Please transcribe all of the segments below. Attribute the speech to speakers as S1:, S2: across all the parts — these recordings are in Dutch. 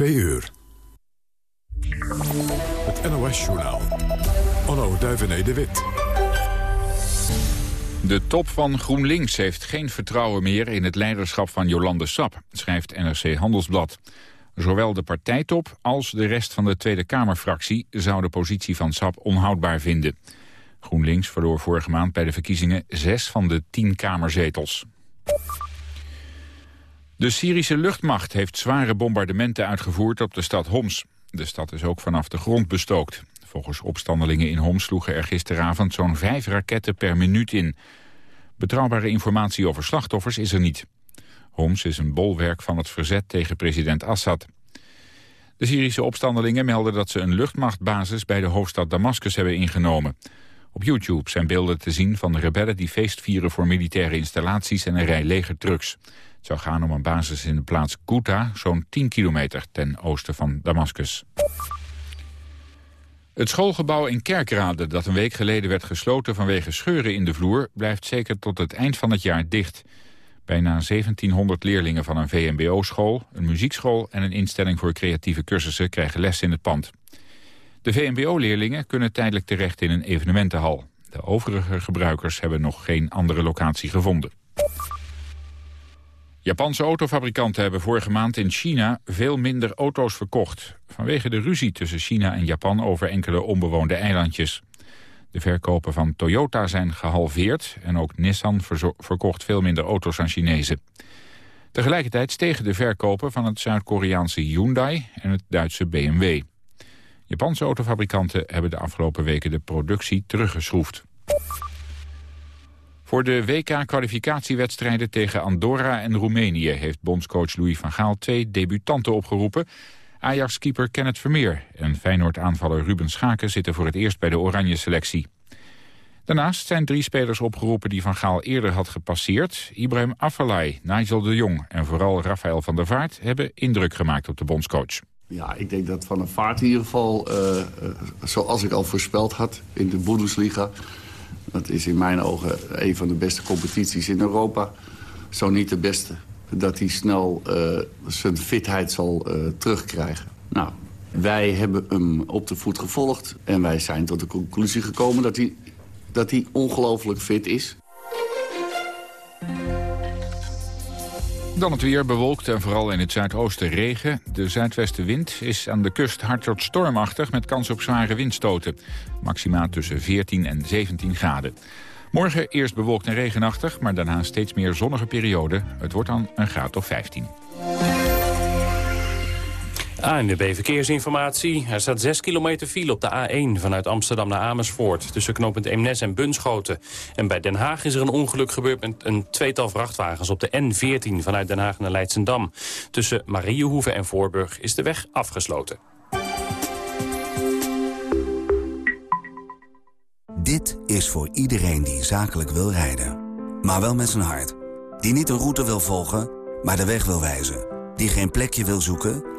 S1: 2 uur. Het NOS-journaal. Onno Duivené de Wit.
S2: De top van GroenLinks heeft geen vertrouwen meer in het leiderschap van Jolande Sap, schrijft NRC Handelsblad. Zowel de partijtop als de rest van de Tweede Kamerfractie zou de positie van Sap onhoudbaar vinden. GroenLinks verloor vorige maand bij de verkiezingen zes van de tien kamerzetels. De Syrische luchtmacht heeft zware bombardementen uitgevoerd op de stad Homs. De stad is ook vanaf de grond bestookt. Volgens opstandelingen in Homs sloegen er gisteravond zo'n vijf raketten per minuut in. Betrouwbare informatie over slachtoffers is er niet. Homs is een bolwerk van het verzet tegen president Assad. De Syrische opstandelingen melden dat ze een luchtmachtbasis bij de hoofdstad Damascus hebben ingenomen. Op YouTube zijn beelden te zien van de rebellen die feest vieren voor militaire installaties en een rij legertrucks. Het zou gaan om een basis in de plaats Ghouta, zo'n 10 kilometer ten oosten van Damascus. Het schoolgebouw in Kerkrade, dat een week geleden werd gesloten vanwege scheuren in de vloer, blijft zeker tot het eind van het jaar dicht. Bijna 1700 leerlingen van een VMBO-school, een muziekschool en een instelling voor creatieve cursussen krijgen les in het pand. De VMBO-leerlingen kunnen tijdelijk terecht in een evenementenhal. De overige gebruikers hebben nog geen andere locatie gevonden. Japanse autofabrikanten hebben vorige maand in China veel minder auto's verkocht. Vanwege de ruzie tussen China en Japan over enkele onbewoonde eilandjes. De verkopen van Toyota zijn gehalveerd en ook Nissan verkocht veel minder auto's aan Chinezen. Tegelijkertijd stegen de verkopen van het Zuid-Koreaanse Hyundai en het Duitse BMW. Japanse autofabrikanten hebben de afgelopen weken de productie teruggeschroefd. Voor de WK-kwalificatiewedstrijden tegen Andorra en Roemenië... heeft bondscoach Louis van Gaal twee debutanten opgeroepen. Ajax-keeper Kenneth Vermeer en Feyenoord-aanvaller Ruben Schaken... zitten voor het eerst bij de oranje selectie. Daarnaast zijn drie spelers opgeroepen die Van Gaal eerder had gepasseerd. Ibrahim Afellay, Nigel de Jong en vooral Rafael van der Vaart... hebben indruk gemaakt op de bondscoach.
S3: Ja, ik denk dat Van der Vaart in ieder geval, uh, uh, zoals ik al voorspeld had in de Bundesliga... Dat is in mijn ogen een van de beste competities in Europa. Zo niet de beste. Dat hij snel uh, zijn fitheid zal uh, terugkrijgen. Nou, wij hebben hem op de voet gevolgd. En wij zijn tot de conclusie gekomen dat hij, dat hij ongelooflijk fit is.
S2: Dan het weer bewolkt en vooral in het zuidoosten regen. De zuidwestenwind is aan de kust hard tot stormachtig met kans op zware windstoten. Maxima tussen 14 en 17 graden. Morgen eerst bewolkt en regenachtig, maar daarna steeds meer zonnige periode. Het wordt dan een graad of 15.
S4: ANWB Verkeersinformatie. Er staat 6 kilometer file op de A1 vanuit Amsterdam naar Amersfoort... tussen knooppunt Eemnes en Bunschoten. En bij Den Haag is er een ongeluk gebeurd met een tweetal vrachtwagens... op de N14 vanuit Den Haag naar Leidsendam. Tussen Mariehoeven en Voorburg is de weg afgesloten.
S5: Dit is voor iedereen die zakelijk wil rijden. Maar wel met zijn hart. Die niet een route wil volgen, maar de weg wil wijzen. Die geen plekje wil zoeken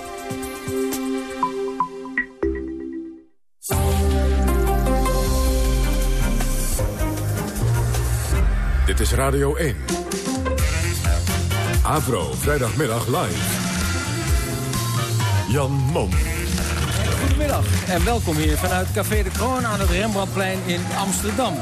S1: Dit is Radio 1. Avro, vrijdagmiddag live. Jan Mom.
S6: Goedemiddag en welkom hier vanuit Café de Kroon aan het Rembrandtplein in Amsterdam.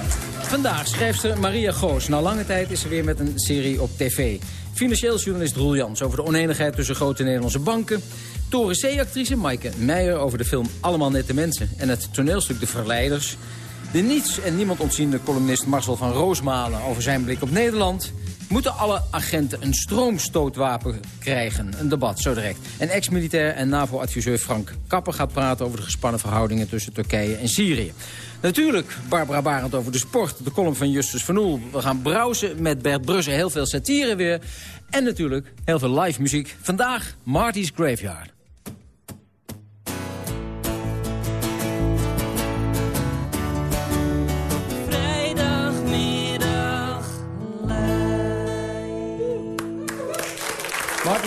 S6: Vandaag schrijft ze Maria Goos. Na lange tijd is ze weer met een serie op tv. Financieel journalist Roel Jans over de oneenigheid tussen grote Nederlandse banken. Toren C-actrice Maaike Meijer over de film Allemaal Nette Mensen. En het toneelstuk De Verleiders. De niets en niemand ontziende columnist Marcel van Roosmalen over zijn blik op Nederland. Moeten alle agenten een stroomstootwapen krijgen? Een debat, zo direct. En ex-militair en NAVO-adviseur Frank Kapper gaat praten... over de gespannen verhoudingen tussen Turkije en Syrië. Natuurlijk Barbara Barend over de sport, de column van Justus van Oel. We gaan browsen met Bert Brussen, heel veel satire weer. En natuurlijk heel veel live muziek. Vandaag Marty's Graveyard.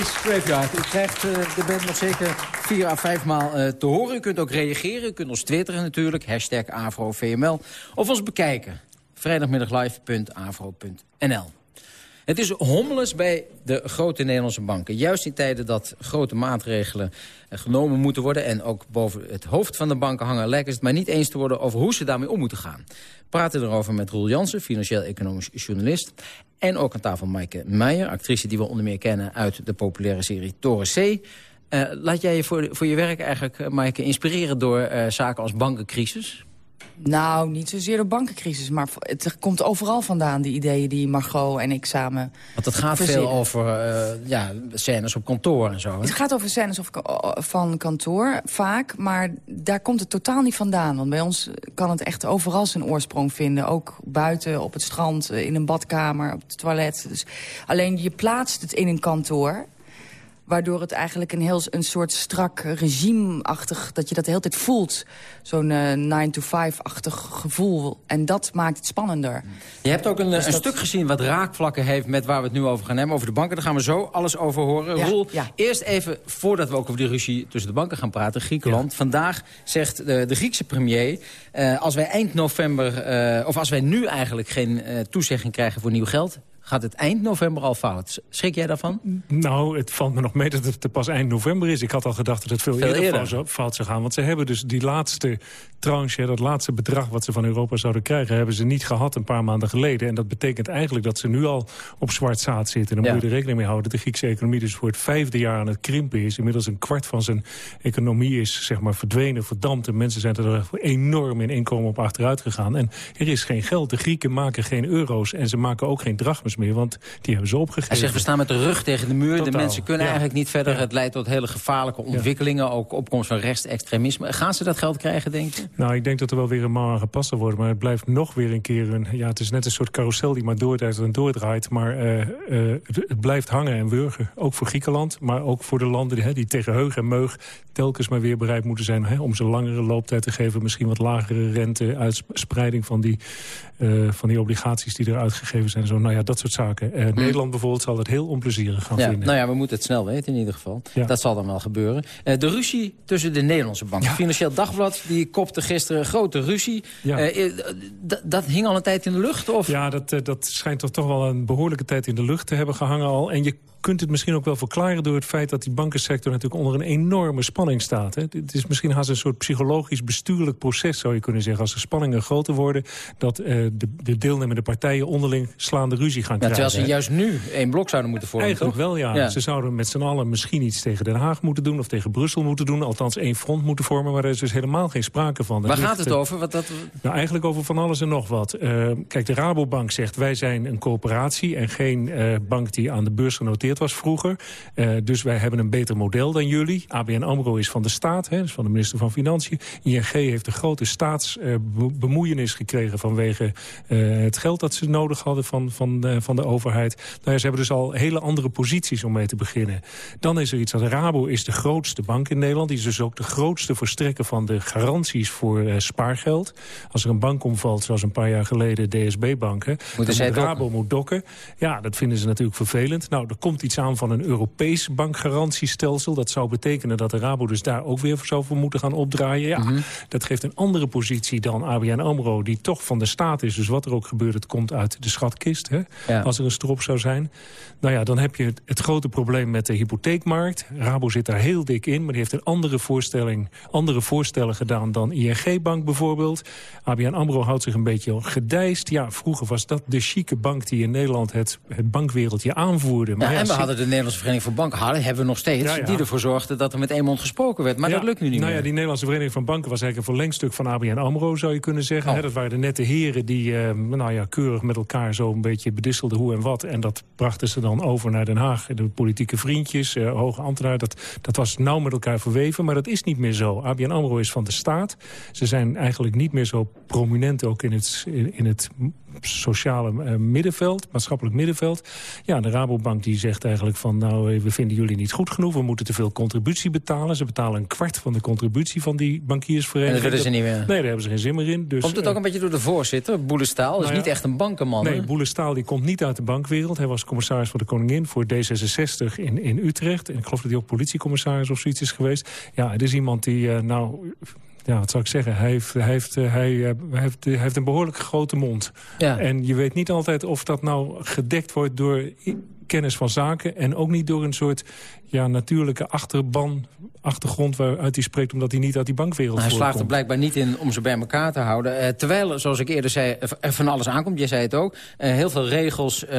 S6: Marty's Graveyard. U krijgt uh, de band nog zeker vier à vijf maal uh, te horen. U kunt ook reageren. U kunt ons twitteren natuurlijk. Hashtag AfroVML. Of ons bekijken. Vrijdagmiddaglive.avro.nl het is hommeles bij de grote Nederlandse banken. Juist in tijden dat grote maatregelen eh, genomen moeten worden... en ook boven het hoofd van de banken hangen... lijkt het maar niet eens te worden over hoe ze daarmee om moeten gaan. We praten erover met Roel Jansen, financieel-economisch journalist... en ook aan tafel Maaike Meijer, actrice die we onder meer kennen... uit de populaire serie Toren C... Uh, laat jij je voor, voor je werk eigenlijk, uh, Maaike, inspireren door zaken als bankencrisis?
S7: Nou, niet zozeer de bankencrisis, maar het komt overal vandaan, die ideeën die Margot en ik samen
S6: Want het gaat
S7: verzinnen.
S6: veel over uh, ja, scènes op kantoor en zo. Hè?
S7: Het gaat over scènes of, van kantoor, vaak, maar daar komt het totaal niet vandaan. Want bij ons kan het echt overal zijn oorsprong vinden. Ook buiten, op het strand, in een badkamer, op het toilet. Dus alleen je plaatst het in een kantoor waardoor het eigenlijk een heel een soort strak regime-achtig... dat je dat de hele tijd voelt. Zo'n uh, 9-to-5-achtig gevoel. En dat maakt het spannender.
S6: Je hebt ook een,
S7: Dus
S6: een
S7: dat-
S6: stuk gezien wat raakvlakken heeft... met waar we het nu over gaan hebben, over de banken. Daar gaan we zo alles over horen.
S7: Ja,
S6: Roel,
S7: ja.
S6: eerst even, voordat we ook over die ruzie tussen de banken gaan praten... Griekenland. Vandaag zegt de, de Griekse premier... eh, als wij eind november, eh, of als wij nu eigenlijk geen eh, toezegging krijgen voor nieuw geld... gaat het eind november al fout. Schrik jij daarvan?
S8: Nou, het valt me nog mee dat het pas eind november is. Ik had al gedacht dat het veel,
S6: Veel
S8: eerder,
S6: eerder.
S8: fout zou- fout zou gaan. Want ze hebben dus die laatste tranche, dat laatste bedrag... wat ze van Europa zouden krijgen, hebben ze niet gehad een paar maanden geleden. En dat betekent eigenlijk dat ze nu al op zwart zaad zitten. En dan
S6: Ja.
S8: moet je er rekening mee houden dat de Griekse economie... dus voor het vijfde jaar aan het krimpen is. Inmiddels een kwart van zijn economie is zeg maar, verdwenen, verdampt. En mensen zijn er enorm in inkomen op achteruit gegaan. En er is geen geld. De Grieken maken geen euro's en ze maken ook geen drachmes meer... want die hebben ze opgegeven.
S6: Hij zegt, we staan met de rug tegen de muur. De mensen kunnen
S8: ja.
S6: eigenlijk niet verder. Het leidt tot hele gevaarlijke ontwikkelingen. Ook opkomst van rechtsextremisme. Gaan ze dat geld krijgen, denk je?
S8: Nou, ik denk dat er wel weer een mouw aan gepast zal worden. Maar het blijft nog weer een keer een... Ja, het is net een soort carousel die maar doordraait en doordraait. Maar eh, eh, het, het blijft hangen en wurgen. Ook voor Griekenland, maar ook voor de landen die, hè, die tegen heug en meug... telkens maar weer bereid moeten zijn hè, om ze langere looptijd te geven. Misschien wat lagere rente, uitspreiding van die, eh, van die obligaties die er uitgegeven zijn. Zo, nou ja, dat soort zaken. Eh, Nederland bijvoorbeeld zal het heel onplezierig gaan
S6: Ja,
S8: vinden.
S6: nou ja, we moeten het snel weten in ieder geval.
S8: Ja.
S6: Dat zal dan wel gebeuren. Eh, de ruzie tussen de Nederlandse banken. Financieel Dagblad die kopte gisteren grote ruzie.
S8: Ja.
S6: D- dat hing al een tijd in de lucht? Of?
S8: Ja, dat, dat schijnt toch toch wel een behoorlijke tijd in de lucht te hebben gehangen al. En je kunt het misschien ook wel verklaren door het feit dat die bankensector natuurlijk onder een enorme spanning staat. Hè. Het is misschien haast een soort psychologisch bestuurlijk proces, zou je kunnen zeggen. Als de spanningen groter worden, dat eh, de, de deelnemende partijen onderling slaande ruzie gaan
S6: Ja,
S8: krijgen.
S6: terwijl ze juist nu één blok zouden moeten vormen,
S8: Eigenlijk
S6: toch?
S8: wel, ja.
S6: Ja.
S8: Ze zouden met z'n allen misschien iets tegen Den Haag moeten doen... of tegen Brussel moeten doen. Althans één front moeten vormen. Maar er is dus helemaal geen sprake van.
S6: Waar
S8: Er
S6: gaat het
S8: eh,
S6: over? Wat dat...
S8: nou, eigenlijk over van alles en nog wat. Eh, kijk, de Rabobank zegt wij zijn een coöperatie... en geen bank die aan de beurs genoteerd was vroeger. Eh, dus wij hebben een beter model dan jullie. ABN AMRO is van de staat, hè, dus van de minister van Financiën. ING heeft een grote staatsbemoeienis gekregen... vanwege eh, het geld dat ze nodig hadden van, van, eh, van de overheid. Nou ja, ze hebben dus al hele andere posities om mee te beginnen. Dan is er iets als Rabo is de grootste bank in Nederland. Die is dus ook de grootste verstrekker van de garanties voor spaargeld. Als er een bank omvalt, zoals een paar jaar geleden DSB-bank... hè, dan
S6: zij.
S8: Rabo moet dokken. Ja, dat vinden ze natuurlijk vervelend. Nou, er komt iets aan van een Europees bankgarantiestelsel. Dat zou betekenen dat de Rabo dus daar ook weer zou voor moeten gaan opdraaien. Ja,
S6: Mhm.
S8: dat geeft een andere positie dan ABN AMRO... die toch van de staat is. Dus wat er ook gebeurt, het komt uit de schatkist. Hè,
S6: Ja.
S8: Als er een strop zou zijn. Nou ja, dan heb je het, het grote probleem met de hypotheekmarkt. Rabo zit daar heel dik in, maar die heeft een andere, voorstelling, andere voorstellen gedaan... dan ING-bank bijvoorbeeld. ABN AMRO houdt zich een beetje gedijst. Ja, vroeger was dat de chique bank die in Nederland het, het bankwereldje aanvoerde. Maar
S6: Ja,
S8: ja,
S6: en we hadden de Nederlandse Vereniging voor Banken, hadden, hebben we nog steeds,
S8: Ja, ja.
S6: die ervoor zorgde dat er met één mond gesproken werd. Maar
S8: Ja,
S6: dat lukt nu niet
S8: nou
S6: meer.
S8: ja, die Nederlandse Vereniging van Banken was eigenlijk een verlengstuk van ABN AMRO, zou je kunnen zeggen.
S6: Oh.
S8: Dat waren de nette heren die eh, nou ja, keurig met elkaar zo een beetje bedisseld wisselde hoe en wat. En dat brachten ze dan over naar Den Haag. De politieke vriendjes, uh, hoge ambtenaren, dat, dat was nauw met elkaar verweven. Maar dat is niet meer zo. ABN AMRO is van de staat. Ze zijn eigenlijk niet meer zo prominent ook in het, in het sociale uh, middenveld, maatschappelijk middenveld. Ja, de Rabobank die zegt eigenlijk van... nou, we vinden jullie niet goed genoeg, we moeten te veel contributie betalen. Ze betalen een kwart van de contributie van die bankiersvereniging.
S6: En dat willen ze niet meer?
S8: Nee, daar hebben ze geen zin meer in. Dus,
S6: Komt het ook een beetje door de voorzitter, Boelestaal? Dat is nou niet echt een bankenman.
S8: Nee, Boelestaal die komt niet uit de bankwereld. Hij was commissaris voor de Koningin voor D66 in, in Utrecht. En ik geloof dat hij ook politiecommissaris of zoiets is geweest. Ja, het is iemand die, uh, nou ja, wat zou ik zeggen? Hij heeft, hij heeft, hij, hij heeft, hij heeft een behoorlijk grote mond. Ja. En je weet niet altijd of dat nou gedekt wordt door kennis van zaken... en ook niet door een soort ja, natuurlijke achterban, achtergrond waaruit hij spreekt... omdat hij niet uit die bankwereld
S6: nou,
S8: Hij
S6: slaagt er blijkbaar niet in om ze bij elkaar te houden. Uh, terwijl, zoals ik eerder zei, er van alles aankomt. Jij zei het ook. Uh, heel veel regels uh,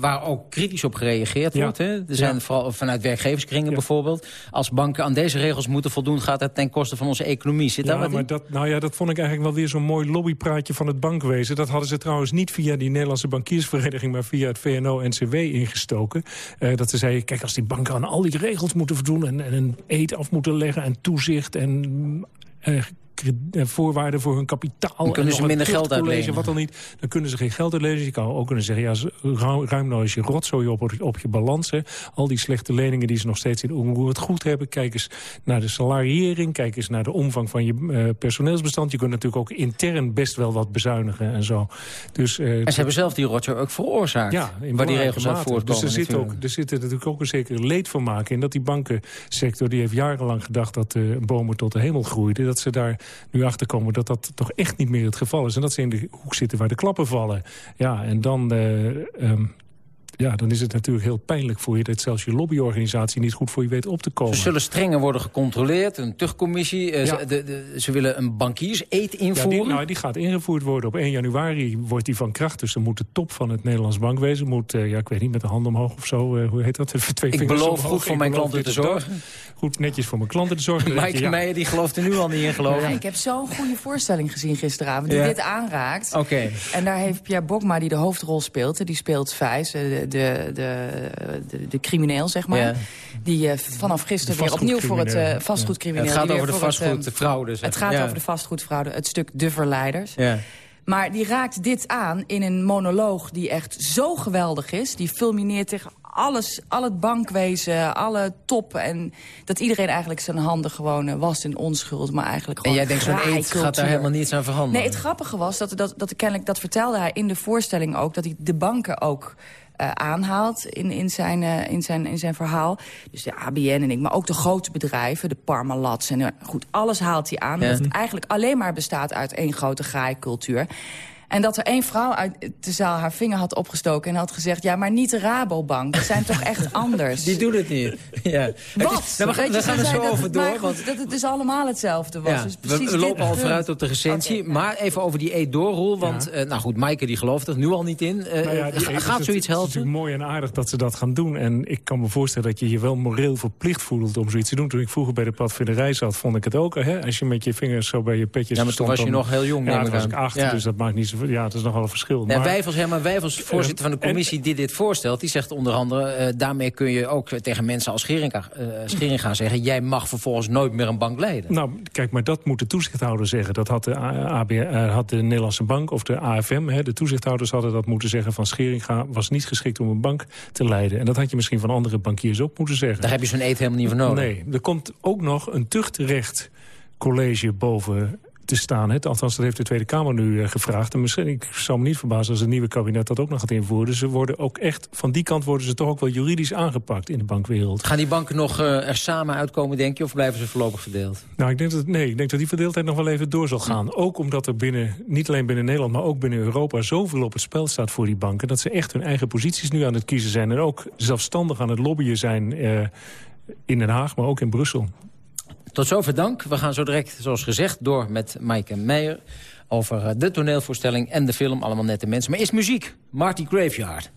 S6: waar ook kritisch op gereageerd wordt. Hè? Er zijn vooral vanuit werkgeverskringen bijvoorbeeld. Als banken aan deze regels moeten voldoen... gaat dat ten koste van onze economie. Zit daar wat
S8: maar
S6: in?
S8: Dat, nou ja, dat vond ik eigenlijk wel weer zo'n mooi lobbypraatje van het bankwezen. Dat hadden ze trouwens niet via die Nederlandse bankiersvereniging... maar via het VNO-NCW ingestoken. dat ze zeiden, kijk, als die banken aan al die regels moeten voldoen... en, en een eet af moeten leggen en toezicht en uh, voorwaarden voor hun kapitaal.
S6: Dan kunnen ze minder geld uitlenen.
S8: Wat dan niet. Dan kunnen ze geen geld uitlenen. Je kan ook kunnen zeggen, ja, ruim, ruim nou eens je rotzooi op, op je balans. Hè. Al die slechte leningen die ze nog steeds in het goed hebben. Kijk eens naar de salariering. Kijk eens naar de omvang van je uh, personeelsbestand. Je kunt natuurlijk ook intern best wel wat bezuinigen en zo. Dus, uh,
S6: en ze hebben zelf die rotzooi ook veroorzaakt. Ja, in waar die regels uit voortkomen.
S8: Dus er zit, ook, er zit natuurlijk ook een zeker leed van maken. En dat die bankensector, die heeft jarenlang gedacht dat uh, bomen tot de hemel groeiden. Dat ze daar nu achterkomen dat dat toch echt niet meer het geval is. En dat ze in de hoek zitten waar de klappen vallen. Ja, en dan... Uh, um, ja, dan is het natuurlijk heel pijnlijk voor je... dat zelfs je lobbyorganisatie niet goed voor je weet op te komen.
S6: Ze zullen strenger worden gecontroleerd, een tuchtcommissie. Ja. ze, de, de, ze, willen een bankierseet invoeren.
S8: Ja, die, nou, die gaat ingevoerd worden. Op 1 januari wordt die van kracht. Dus dan moet de top van het Nederlands bankwezen... moet, uh, ja, ik weet niet, met de hand omhoog of zo, uh, hoe heet dat?
S6: Twee ik beloof omhoog. goed voor ik mijn klanten te zorgen.
S8: Goed, netjes voor mijn klanten te zorgen.
S6: Maaike ja. Meijer, die gelooft er nu al niet in, geloof
S7: ja, ik heb zo'n goede voorstelling gezien gisteravond, die dit aanraakt.
S6: Oké. Okay.
S7: En daar heeft Pierre Bokma, die de hoofdrol speelt... die speelt Vijs, de, de, de de, de, crimineel, zeg maar. Ja. Die uh, vanaf gisteren weer opnieuw voor het uh, vastgoedcrimineel...
S6: Ja. Het gaat over de vastgoedfraude. Het,
S7: het gaat
S6: ja.
S7: over de vastgoedfraude, het stuk De Verleiders. Maar die raakt dit aan in een monoloog die echt zo geweldig is. Die fulmineert tegen alles, al het bankwezen, alle top. En dat iedereen eigenlijk zijn handen gewoon uh, was in onschuld. Maar eigenlijk gewoon
S6: En jij denkt zo'n eet gaat daar helemaal niets aan veranderen?
S7: Nee, het grappige was, dat, dat, dat, kennelijk, dat vertelde hij in de voorstelling ook... dat hij de banken ook uh, aanhaalt in, in, zijn, uh, in, zijn, in zijn verhaal. Dus de ABN en ik, maar ook de grote bedrijven, de Parmalats. En goed, alles haalt hij aan. Ja. Dat het eigenlijk alleen maar bestaat uit één grote graaikultuur. En dat er één vrouw uit de zaal haar vinger had opgestoken... en had gezegd, ja, maar niet de Rabobank. Dat zijn toch echt anders?
S6: Die doen het niet. Ja.
S7: Wat?
S6: Is, nou, we, we gaan er zo
S7: dat,
S6: over door.
S7: Maar goed, dat het dus allemaal hetzelfde was.
S6: Ja,
S7: dus
S6: we, we lopen al vooruit op de recensie. Okay, maar even over die eet-doorrol. Want, ja. uh, nou goed, Maaike die gelooft er nu al niet in. Uh, nou ja, gaat zoiets helpen?
S8: Het is natuurlijk mooi en aardig dat ze dat gaan doen. En ik kan me voorstellen dat je je wel moreel verplicht voelt om zoiets te doen. Toen ik vroeger bij de padvinderij zat, vond ik het ook. Hè? Als je met je vingers zo bij je petjes
S6: Ja, maar toen was je
S8: dan,
S6: nog heel jong.
S8: Ja, toen was ik acht, dus dat maakt niet zoveel... Ja, het is nogal een verschil.
S6: Ja, Wijfels, Herman Wijfels, voorzitter van de commissie die dit voorstelt... die zegt onder andere, uh, daarmee kun je ook tegen mensen als Scheringa, uh, Scheringa zeggen... jij mag vervolgens nooit meer een bank leiden.
S8: Nou, kijk, maar dat moet de toezichthouder zeggen. Dat had de, AB, uh, had de Nederlandse Bank of de AFM, hè, de toezichthouders hadden dat moeten zeggen... van Scheringa was niet geschikt om een bank te leiden. En dat had je misschien van andere bankiers ook moeten zeggen.
S6: Daar heb je zo'n eet helemaal niet voor nodig.
S8: Nee, er komt ook nog een tuchtrechtcollege boven te staan. Hè? Althans, dat heeft de Tweede Kamer nu uh, gevraagd. En misschien, ik zou me niet verbazen als het nieuwe kabinet dat ook nog gaat invoeren. Ze worden ook echt, van die kant worden ze toch ook wel juridisch aangepakt in de bankwereld.
S6: Gaan die banken nog uh, er samen uitkomen, denk je, of blijven ze voorlopig verdeeld?
S8: Nou, ik denk dat, nee, ik denk dat die verdeeldheid nog wel even door zal gaan. Ja. Ook omdat er binnen, niet alleen binnen Nederland, maar ook binnen Europa zoveel op het spel staat voor die banken. Dat ze echt hun eigen posities nu aan het kiezen zijn. En ook zelfstandig aan het lobbyen zijn uh, in Den Haag, maar ook in Brussel.
S6: Tot zover dank. We gaan zo direct, zoals gezegd, door met Maaike Meijer... over de toneelvoorstelling en de film. Allemaal nette mensen. Maar eerst muziek. Marty Graveyard.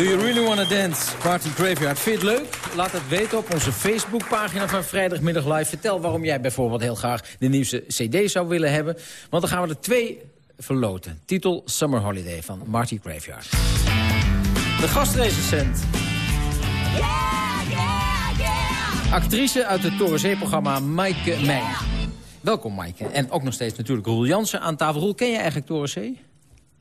S6: Do you really wanna dance? Party Graveyard. Vind je het leuk? Laat het weten op onze Facebookpagina van Vrijdagmiddag Live. Vertel waarom jij bijvoorbeeld heel graag de nieuwste cd zou willen hebben. Want dan gaan we er twee verloten. Titel Summer Holiday van Marty Graveyard. De gastrecensent. Actrice uit het Torenzee-programma Maaike Meijer. Welkom Maaike. En ook nog steeds natuurlijk Roel Jansen aan tafel. Roel, ken je eigenlijk Torenzee?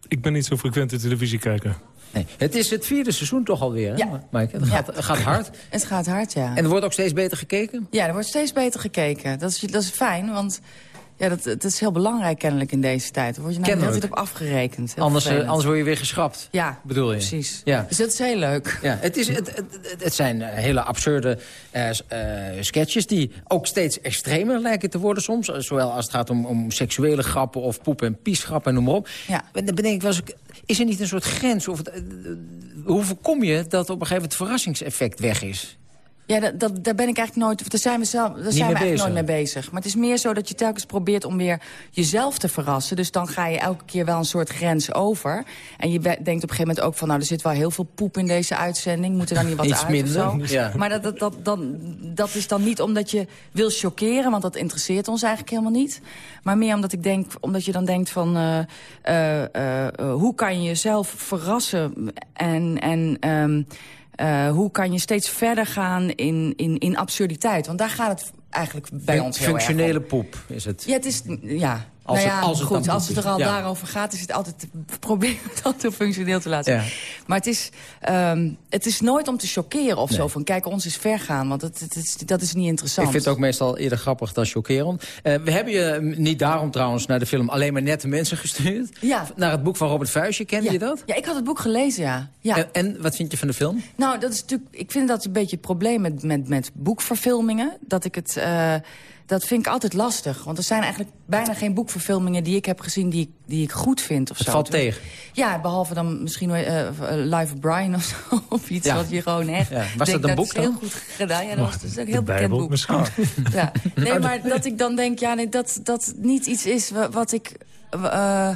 S8: Ik ben niet zo frequent de televisie kijken.
S6: Nee. Het is het vierde seizoen toch alweer, hè,
S7: Ja.
S6: Maaike? Het gaat, gaat hard.
S7: Het gaat hard, ja.
S6: En er wordt ook steeds beter gekeken?
S7: Ja, er wordt steeds beter gekeken. Dat is, dat is fijn, want ja, dat, dat is heel belangrijk kennelijk in deze tijd. Daar word je nou de hele tijd
S6: Kennelijk.
S7: op afgerekend. Heel
S6: Anders, eh,
S7: vervelend.
S6: anders word je weer geschrapt.
S7: Ja,
S6: bedoel je?
S7: precies.
S6: Ja.
S7: Dus dat is heel leuk.
S6: Ja, het, is, het, het, het- zijn eh, hele absurde eh, sketches die ook steeds extremer lijken te worden soms. Zowel als het gaat om, om seksuele grappen of poep- en piesgrappen en noem maar op.
S7: Ja.
S6: Dan bedenk ik wel eens, is er niet een soort grens? Of het, hoe voorkom je dat op een gegeven moment het verrassingseffect weg is?
S7: Ja, dat, dat, daar ben ik eigenlijk nooit. Daar zijn we, zelf, daar zijn we eigenlijk
S6: bezig.
S7: nooit mee bezig. Maar het is meer zo dat je telkens probeert om weer jezelf te verrassen. Dus dan ga je elke keer wel een soort grens over. En je denkt op een gegeven moment ook van... nou, er zit wel heel veel poep in deze uitzending. Moet er dan niet wat
S6: Iets
S7: uit
S6: minder,
S7: of zo?
S6: ja.
S7: Maar dat, dat, dat, dan, dat is dan niet omdat je wil chockeren... want dat interesseert ons eigenlijk helemaal niet. Maar meer omdat, ik denk, omdat je dan denkt van... eh, eh, eh, hoe kan je jezelf verrassen en... en ehm, eh, hoe kan je steeds verder gaan in, in, in absurditeit? Want daar gaat het eigenlijk bij
S6: Fun-
S7: ons heel erg om.
S6: Functionele poep is het.
S7: Ja, het is... Ja.
S6: Als
S7: nou
S6: het-
S7: ja,
S6: als het
S7: goed, als het er al
S6: ja.
S7: daarover gaat... is het altijd proberen het altijd functioneel te laten
S6: Ja.
S7: zien. Maar het is, ehm, het is nooit om te chockeren of zo. Van kijk, ons is ver gaan, want het, het is, dat is niet interessant.
S6: Ik vind het ook meestal eerder grappig dan chockerend. Eh, we hebben je niet daarom trouwens naar de film Alleen maar nette mensen gestuurd.
S7: Ja.
S6: Naar het boek van Robert Vuijsje, kende je dat?
S7: Ja, ik had het boek gelezen, ja. ja.
S6: En, en wat vind je van de film?
S7: Nou, dat is natuurlijk. Ik vind dat een beetje het probleem met, met, met boekverfilmingen. Dat ik het. eh, dat vind ik altijd lastig. Want er zijn eigenlijk bijna geen boekverfilmingen die ik heb gezien die, ik- die ik goed vind. Of
S6: Het
S7: zo.
S6: valt tegen.
S7: Ja, behalve dan misschien eh, Live of Brian of zo. Of iets
S6: Ja.
S7: wat je gewoon echt...
S6: Ja. Was dat een boek
S7: is heel
S6: dan?
S7: goed gedaan. Ja, dat was dus ook een heel
S8: De
S7: bekend
S8: Bijbel
S7: boek.
S8: misschien.
S7: Ja. Nee, maar dat ik dan denk, ja, nee, dat dat niet iets is wa- wat ik... eh,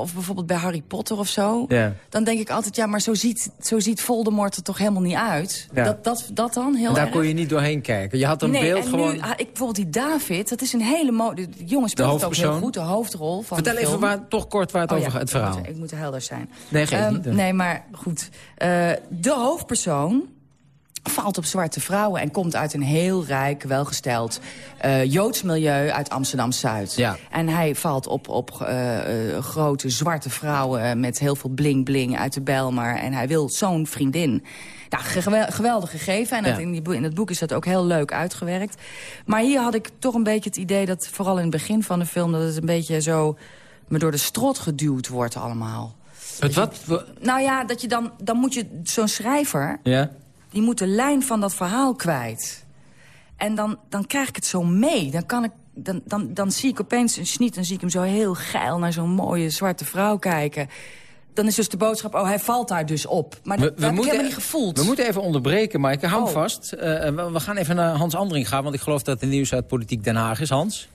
S7: of bijvoorbeeld bij Harry Potter of zo.
S6: Ja.
S7: Dan denk ik altijd, ja, maar zo ziet, zo ziet Voldemort er toch helemaal niet uit.
S6: Ja.
S7: Dat, dat, dat dan heel
S6: En daar
S7: erg?
S6: kon je niet doorheen kijken. Je had een
S7: nee,
S6: beeld
S7: en
S6: gewoon...
S7: nu, ik, bijvoorbeeld die David, dat is een hele mooie... De jongen speelt het ook heel goed, de hoofdrol van
S6: Vertel even waar, toch kort waar het
S7: Oh
S6: over
S7: ja,
S6: gaat, het verhaal.
S7: Ik moet, ik moet helder zijn.
S6: Nee, geef
S7: Ehm. Nee, maar goed. Eh, de hoofdpersoon valt op zwarte vrouwen en komt uit een heel rijk, welgesteld eh, Joods milieu uit Amsterdam-Zuid.
S6: Ja.
S7: En hij valt op, op eh, eh, grote zwarte vrouwen met heel veel bling-bling uit de Belmar. En hij wil zo'n vriendin. Nou, gewel- geweldig gegeven. En
S6: Ja.
S7: in, die, in het boek is dat ook heel leuk uitgewerkt. Maar hier had ik toch een beetje het idee dat, vooral in het begin van de film... dat het een beetje zo me door de strot geduwd wordt allemaal.
S6: Het wat?
S7: Nou ja, dat je dan, dan moet je zo'n schrijver...
S6: Ja?
S7: Die moet de lijn van dat verhaal kwijt. En dan, dan krijg ik het zo mee. Dan, kan ik, dan, dan, dan zie ik opeens een sniet... dan zie ik hem zo heel geil naar zo'n mooie zwarte vrouw kijken. Dan is dus de boodschap, oh, hij valt daar dus op. Maar dat, dat heb ik helemaal niet gevoeld.
S6: We moeten even onderbreken, Maaike. Hou
S7: Oh.
S6: vast. Eh, we, we gaan even naar Hans Andring gaan, want ik geloof dat het nieuws uit Politiek Den Haag is. Hans?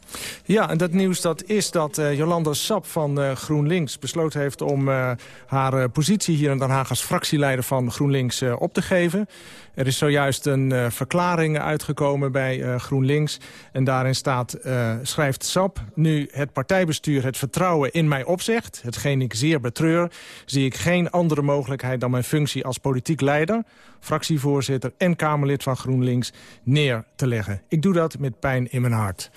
S9: Ja, en dat nieuws dat is dat eh, Jolanda Sap van eh, GroenLinks besloten heeft om eh, haar positie hier in Den Haag als fractieleider van GroenLinks op te geven. Er is zojuist een verklaring uitgekomen bij GroenLinks. En daarin staat, schrijft Sap, nu het partijbestuur het vertrouwen in mij opzegt, hetgeen ik zeer betreur, zie ik geen andere mogelijkheid dan mijn functie als politiek leider, fractievoorzitter en Kamerlid van GroenLinks neer te leggen. Ik doe dat met pijn in mijn hart.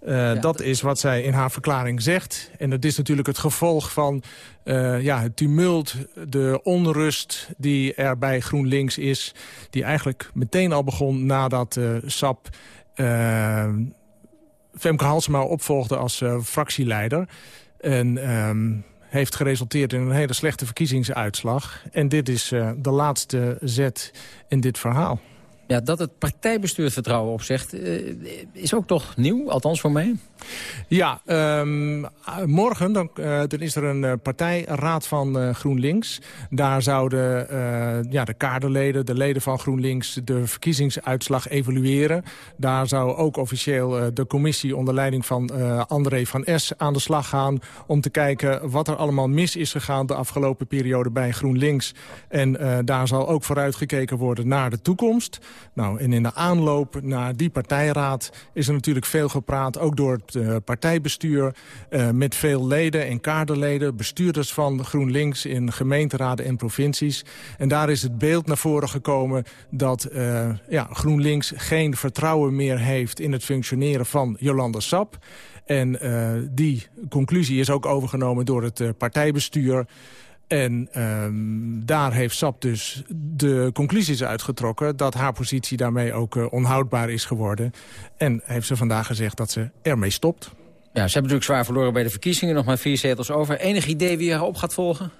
S9: Eh, dat is wat zij in haar verklaring zegt. En dat is natuurlijk het gevolg van eh, ja, het tumult, de onrust die er bij GroenLinks is. Die eigenlijk meteen al begon nadat eh, SAP Femke Halsema opvolgde als fractieleider. En ehm, heeft geresulteerd in een hele slechte verkiezingsuitslag. En dit is eh, de laatste zet in dit verhaal.
S6: Ja, dat het partijbestuur vertrouwen opzegt, uh, is ook toch nieuw, althans voor mij.
S9: Ja, um, morgen dan, uh, dan is er een partijraad van GroenLinks. Daar zouden ja, de kaderleden, de leden van GroenLinks... de verkiezingsuitslag evalueren. Daar zou ook officieel de commissie onder leiding van André van S... aan de slag gaan om te kijken wat er allemaal mis is gegaan... de afgelopen periode bij GroenLinks. En daar zal ook vooruitgekeken worden naar de toekomst... Nou, en in de aanloop naar die partijraad is er natuurlijk veel gepraat... ook door het uh, partijbestuur, uh, met veel leden en kaderleden... bestuurders van GroenLinks in gemeenteraden en provincies. En daar is het beeld naar voren gekomen dat uh, ja, GroenLinks geen vertrouwen meer heeft... in het functioneren van Jolanda Sap. En die conclusie is ook overgenomen door het partijbestuur... En um, daar heeft SAP dus de conclusies uitgetrokken... dat haar positie daarmee ook uh, onhoudbaar is geworden. En heeft ze vandaag gezegd dat ze ermee stopt. Ja,
S6: ze hebben natuurlijk zwaar verloren bij de verkiezingen. Nog maar vier zetels over. Enig idee wie haar op gaat volgen?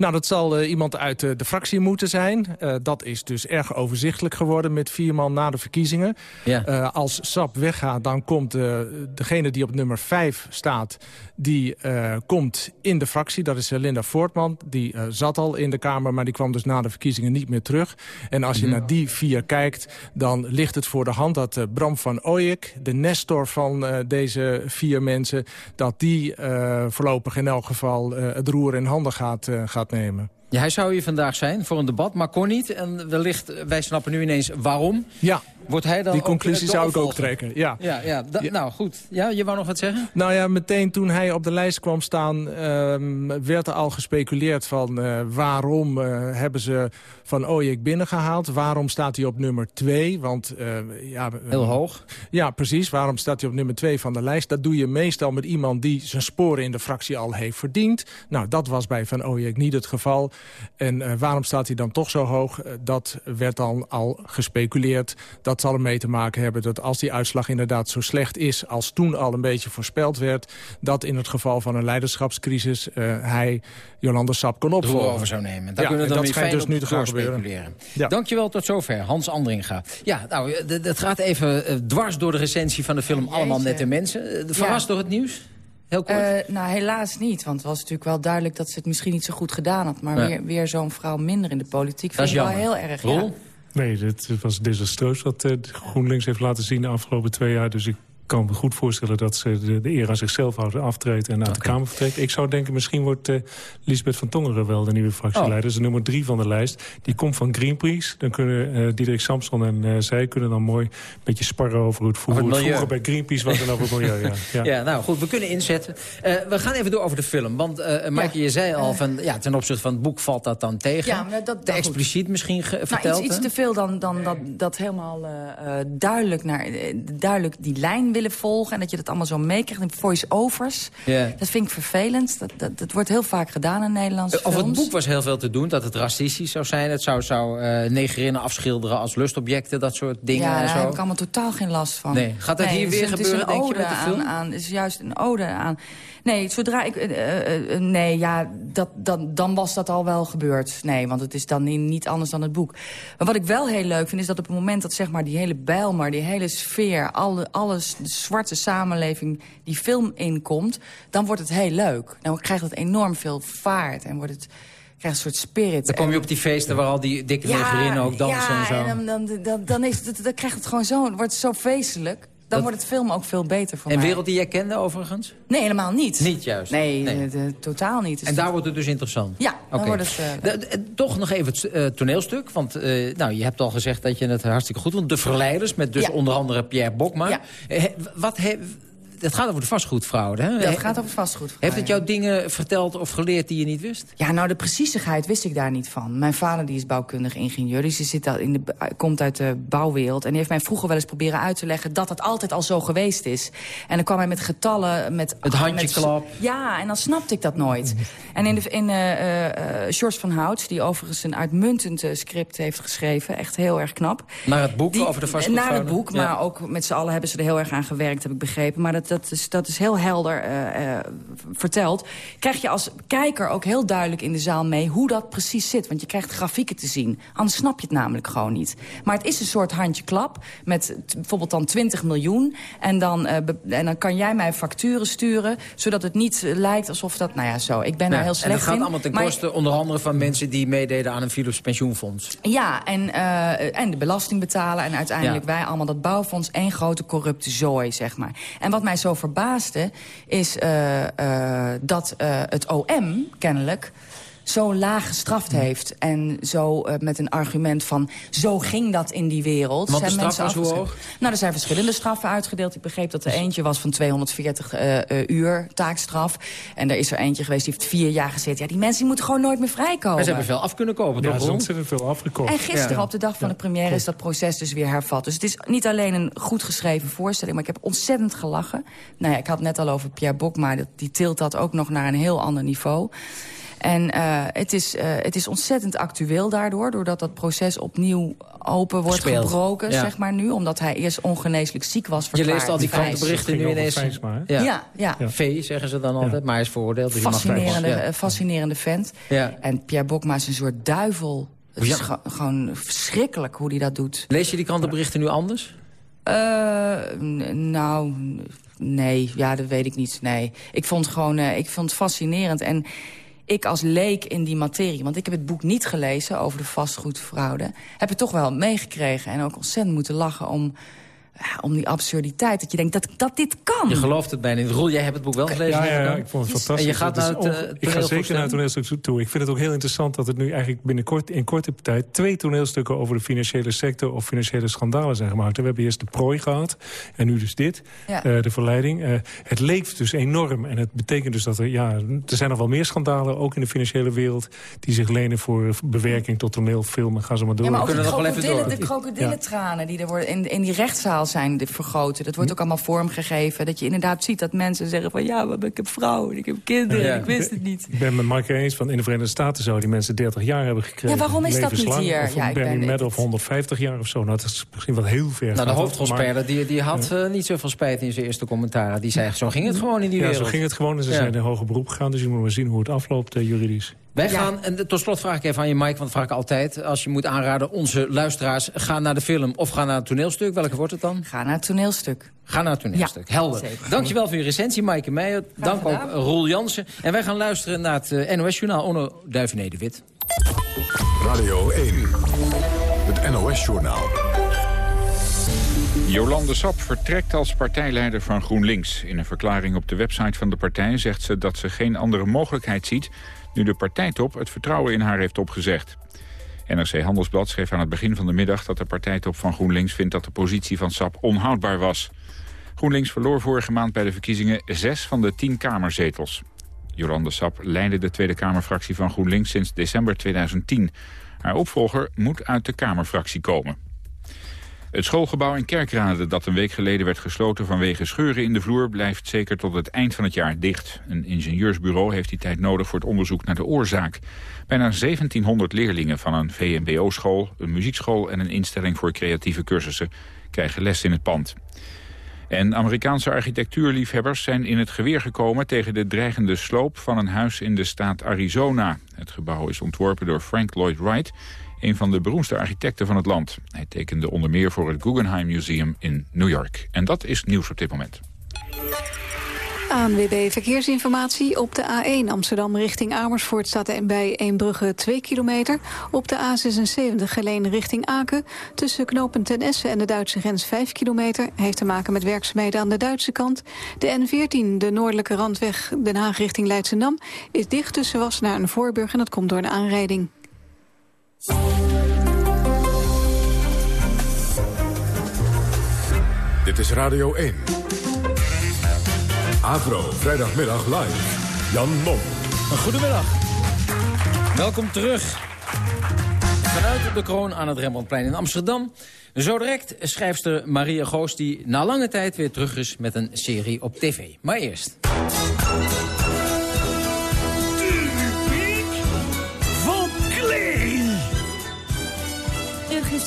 S9: Nou, dat zal uh, iemand uit uh, de fractie moeten zijn. Uh, dat is dus erg overzichtelijk geworden met vier man na de verkiezingen. Ja. als SAP weggaat, dan komt degene die op nummer vijf staat... die komt in de fractie. Dat is Linda Voortman. Die zat al in de Kamer, maar die kwam dus na de verkiezingen niet meer terug. En als je mm. naar die vier kijkt, dan ligt het voor de hand... dat Bram van Ooyek, de nestor van deze vier mensen... dat die voorlopig in elk geval het roer in handen gaat, gaat nemen.
S6: Ja, hij zou hier vandaag zijn voor een debat, maar kon niet. En wellicht, wij snappen nu ineens waarom.
S9: Ja.
S6: Wordt hij dan
S9: Die conclusie zou ik ook trekken, ja.
S6: Ja, ja, Nou, goed. Ja, je wou nog wat zeggen?
S9: Nou ja, meteen toen hij op de lijst kwam staan... Uh, werd er al gespeculeerd van uh, waarom uh, hebben ze Van Ooyek binnengehaald. Waarom staat hij op nummer 2? Want, eh, ja,
S6: Heel hoog.
S9: Ja, precies. Waarom staat hij op nummer 2 van de lijst? Dat doe je meestal met iemand die zijn sporen in de fractie al heeft verdiend. Nou, dat was bij Van Ooyek niet het geval. En waarom staat hij dan toch zo hoog? dat werd dan al gespeculeerd... dat zal ermee te maken hebben dat als die uitslag inderdaad zo slecht is... als toen al een beetje voorspeld werd... dat in het geval van een leiderschapscrisis uh, hij Jolanda Sap kon opvolgen.
S6: over zou nemen. Daar ja, kunnen we dan dat schijnt dus nu te gaan gebeuren. Ja. Dankjewel tot zover, Hans Andringa. Ja, nou, het gaat even dwars door de recensie van de film Allemaal Nette Mensen. Verrast door het nieuws? Heel kort. Uh,
S7: nou, helaas niet. Want het was natuurlijk wel duidelijk dat ze het misschien niet zo goed gedaan had. Maar ja. weer, weer zo'n vrouw minder in de politiek.
S6: Dat is
S7: wel heel erg.
S6: Rol? Ja.
S8: Nee, het was desastreus wat uh, GroenLinks heeft laten zien de afgelopen twee jaar. Dus ik kan me goed voorstellen dat ze de, de eer aan zichzelf houden, aftreedt en uit de Kamer vertrekt. Ik zou denken, misschien wordt uh, Lisbeth van Tongeren wel de nieuwe fractieleider. Oh. Dat is de nummer drie van de lijst. Die komt van Greenpeace. Dan kunnen uh, Diederik Samson en uh, zij kunnen dan mooi een beetje sparren over hoe het, hoe het vroeger bij Greenpeace was en over het milieu. Ja.
S6: ja. ja, nou goed, we kunnen inzetten. we gaan even door over de film. Want uh, Maaike, ja. je zei al, van, ja, ten opzichte van het boek valt dat dan tegen. Ja, maar dat, te expliciet goed. misschien verteld.
S7: Nou, iets, iets, te veel dan, dan dat, dat helemaal duidelijk, naar, duidelijk die lijn willen volgen... en dat je dat allemaal zo meekrijgt in voice-overs. Yeah. Dat vind ik vervelend. Dat, dat, dat, wordt heel vaak gedaan in Nederlandse
S6: Over het boek was heel veel te doen, dat het racistisch zou zijn. Het zou, zou uh, negerinnen afschilderen als lustobjecten, dat soort dingen.
S7: Ja,
S6: en
S7: daar
S6: zo.
S7: heb ik allemaal totaal geen last van.
S6: Nee. Gaat dat
S7: nee,
S6: hier weer gebeuren, denk je, met de film?
S7: Aan, aan, het is juist een ode aan... Nee, zodra ik... Uh, uh, nee, ja, dat, dan, dan was dat al wel gebeurd. Nee, want het is dan niet anders dan het boek. Maar wat ik wel heel leuk vind, is dat op het moment dat zeg maar die hele bijlmer... die hele sfeer, alle, alles, de zwarte samenleving die film inkomt... dan wordt het heel leuk. Dan krijgt het enorm veel vaart en wordt het krijgt een soort spirit.
S6: Dan kom je op die feesten waar al die dikke ja, ook dansen
S7: ja,
S6: en zo.
S7: Ja, en dan, dan, dan, dan, is het, dan krijgt het gewoon zo, wordt het zo feestelijk. Dan wordt het film ook veel beter voor
S6: en
S7: mij.
S6: En wereld die jij kende overigens?
S7: Nee, helemaal niet.
S6: Niet juist?
S7: Nee, nee. De, de, totaal niet.
S6: Dus en daar wordt het dus interessant?
S7: Ja, dan okay. wordt het... Uh,
S6: de, toch nog even het uh, toneelstuk. Want uh, nou, je hebt al gezegd dat je het hartstikke goed vond. De Verleiders, met dus ja. onder andere Pierre Bokma. Ja. wat het gaat over de vastgoedfraude, hè?
S7: Het gaat over vastgoedfraude.
S6: Heeft het jou dingen verteld of geleerd die je niet wist?
S7: Ja, nou, de preciesigheid wist ik daar niet van. Mijn vader die is bouwkundig ingenieur, dus die zit in de, komt uit de bouwwereld. En die heeft mij vroeger wel eens proberen uit te leggen... dat het altijd al zo geweest is. En dan kwam hij met getallen... Met,
S6: het handjeklap.
S7: Ja, en dan snapte ik dat nooit. En in, de, in uh, uh, George van Hout, die overigens een uitmuntend script heeft geschreven... echt heel erg knap.
S6: Naar het boek
S7: die,
S6: over de vastgoedfraude?
S7: Naar het boek, ja. maar ook met z'n allen hebben ze er heel erg aan gewerkt, heb ik begrepen. Maar dat dat, is, dat is heel helder uh, verteld... krijg je als kijker ook heel duidelijk in de zaal mee... hoe dat precies zit. Want je krijgt grafieken te zien. Anders snap je het namelijk gewoon niet. Maar het is een soort handje klap met bijvoorbeeld dan 20 miljoen. En dan, uh, en dan kan jij mij facturen sturen... zodat het niet lijkt alsof dat... Nou ja, zo, ik ben ja, er heel slecht in.
S6: En dat gaat allemaal ten koste onder andere van mensen... die meededen aan een Philips pensioenfonds.
S7: Ja, en, en de belasting betalen. En uiteindelijk wij allemaal dat bouwfonds... één grote corrupte zooi, zeg maar. En wat mij zo verbaasde, is uh, uh, dat uh, het OM kennelijk zo laag gestraft heeft. En zo uh, met een argument van, zo ging dat in die wereld.
S6: Want de straf was hoe hoog?
S7: Nou, er zijn verschillende straffen uitgedeeld. Ik begreep dat er eentje was van 240 uh, uh, uur taakstraf. En er is er eentje geweest, die heeft vier jaar gezeten. Ja, die mensen die moeten gewoon nooit meer vrijkomen.
S6: Maar ze hebben veel af kunnen kopen,
S8: ja,
S6: toch?
S8: Ja, ontzettend veel afgekocht.
S7: En gisteren ja. op de dag van de première is dat proces dus weer hervat. Dus het is niet alleen een goed geschreven voorstelling... maar ik heb ontzettend gelachen. Nou ja, ik had het net al over Pierre Bokma. Die tilt dat ook nog naar een heel ander niveau. En uh, het, is, uh, het is ontzettend actueel daardoor. Doordat dat proces opnieuw open wordt
S6: Speelt.
S7: gebroken,
S6: ja.
S7: zeg maar nu. Omdat hij eerst ongeneeslijk ziek was verklaard.
S6: Je leest al die krantenberichten nu ineens.
S7: Ja. Ja, ja.
S6: ja. V zeggen ze dan altijd, ja. maar hij is veroordeeld. Dus
S7: fascinerende,
S6: je mag
S7: ja. fascinerende vent.
S6: Ja.
S7: En Pierre Bokma is een soort duivel. Het is gewoon verschrikkelijk hoe hij dat doet.
S6: Lees je die krantenberichten nu anders?
S7: Uh, nou, nee, ja, dat weet ik niet. Nee, ik vond het gewoon, uh, ik vond het fascinerend. En ik als leek in die materie, want ik heb het boek niet gelezen over de vastgoedfraude, heb het toch wel meegekregen en ook ontzettend moeten lachen om, om die absurditeit. Dat je denkt dat, dat dit kan.
S6: Je gelooft het bijna niet. Roel, jij hebt het boek wel gelezen.
S8: Ja, ja, ja ik vond het fantastisch.
S6: En je gaat naar het, uh,
S8: Ik ga zeker naar het toneelstuk toe. Ik vind het ook heel interessant dat het nu eigenlijk binnenkort in korte tijd... twee toneelstukken over de financiële sector of financiële schandalen zijn gemaakt. We hebben eerst de prooi gehad en nu dus dit,
S7: ja.
S8: uh, de verleiding. Uh, het leeft dus enorm en het betekent dus dat er... ja, er zijn nog wel meer schandalen, ook in de financiële wereld... die zich lenen voor bewerking tot toneel, film ga zo maar door.
S7: Ja, maar
S6: We kunnen nog wel even door.
S7: De krokodillentranen die er worden in, in die rechtszaal zijn dit vergroten. Dat wordt ook allemaal vormgegeven. Dat je inderdaad ziet dat mensen zeggen van... ja, maar ik heb vrouwen, ik heb kinderen, ja. ik wist het niet.
S8: Ik ben met Mark eens van in de Verenigde Staten zou die mensen 30 jaar hebben gekregen.
S7: Ja, waarom is dat niet hier?
S8: Of ja, Bernie Madoff of 150 jaar of zo. Nou, dat is misschien wat heel ver.
S6: Nou, de hoofdrolspeler die, die had ja. uh, niet zoveel spijt in zijn eerste commentaar. Die zei, zo ging het gewoon in die
S8: ja,
S6: wereld.
S8: zo ging het gewoon en ze ja. zijn in hoger beroep gegaan. Dus je moet maar zien hoe het afloopt uh, juridisch.
S6: Wij gaan, en tot slot vraag ik even aan je, Mike, want dat vraag ik altijd. Als je moet aanraden, onze luisteraars, ga naar de film of ga naar het toneelstuk. Welke wordt het dan?
S7: Ga naar het toneelstuk.
S6: Ga naar het toneelstuk,
S7: ja,
S6: helder.
S7: Zeker.
S6: Dankjewel voor je recensie, Maaike Meijer. Dank ook Roel Jansen. En wij gaan luisteren naar het uh, NOS-journaal Onno Duivenede-Wit.
S1: Radio 1, het NOS-journaal.
S2: Jolande Sap vertrekt als partijleider van GroenLinks. In een verklaring op de website van de partij zegt ze dat ze geen andere mogelijkheid ziet... nu de partijtop het vertrouwen in haar heeft opgezegd. NRC Handelsblad schreef aan het begin van de middag dat de partijtop van GroenLinks vindt dat de positie van Sap onhoudbaar was. GroenLinks verloor vorige maand bij de verkiezingen zes van de tien kamerzetels. Jolande Sap leidde de Tweede Kamerfractie van GroenLinks sinds december 2010. Haar opvolger moet uit de Kamerfractie komen. Het schoolgebouw in Kerkrade dat een week geleden werd gesloten vanwege scheuren in de vloer blijft zeker tot het eind van het jaar dicht. Een ingenieursbureau heeft die tijd nodig voor het onderzoek naar de oorzaak. Bijna 1700 leerlingen van een VMBO-school, een muziekschool en een instelling voor creatieve cursussen krijgen les in het pand. En Amerikaanse architectuurliefhebbers zijn in het geweer gekomen tegen de dreigende sloop van een huis in de staat Arizona. Het gebouw is ontworpen door Frank Lloyd Wright, een van de beroemdste architecten van het land. Hij tekende onder meer voor het Guggenheim Museum in New York. En dat is nieuws op dit moment.
S10: ANWB Verkeersinformatie. Op de A1 Amsterdam richting Amersfoort staat er bij Eembrugge 2 kilometer. Op de A76 Geleen richting Aken. Tussen knooppunt Ten Essen en de Duitse grens 5 kilometer. Heeft te maken met werkzaamheden aan de Duitse kant. De N14, de noordelijke randweg Den Haag richting Leidschendam... is dicht tussen Wassenaar en Voorburg en dat komt door een aanrijding.
S1: Dit is Radio 1. Avro, vrijdagmiddag live. Jan Mom.
S6: Goedemiddag. Welkom terug. Vanuit de kroon aan het Rembrandtplein in Amsterdam. Zo direct schrijfster Maria Goos die na lange tijd weer terug is met een serie op tv. Maar eerst...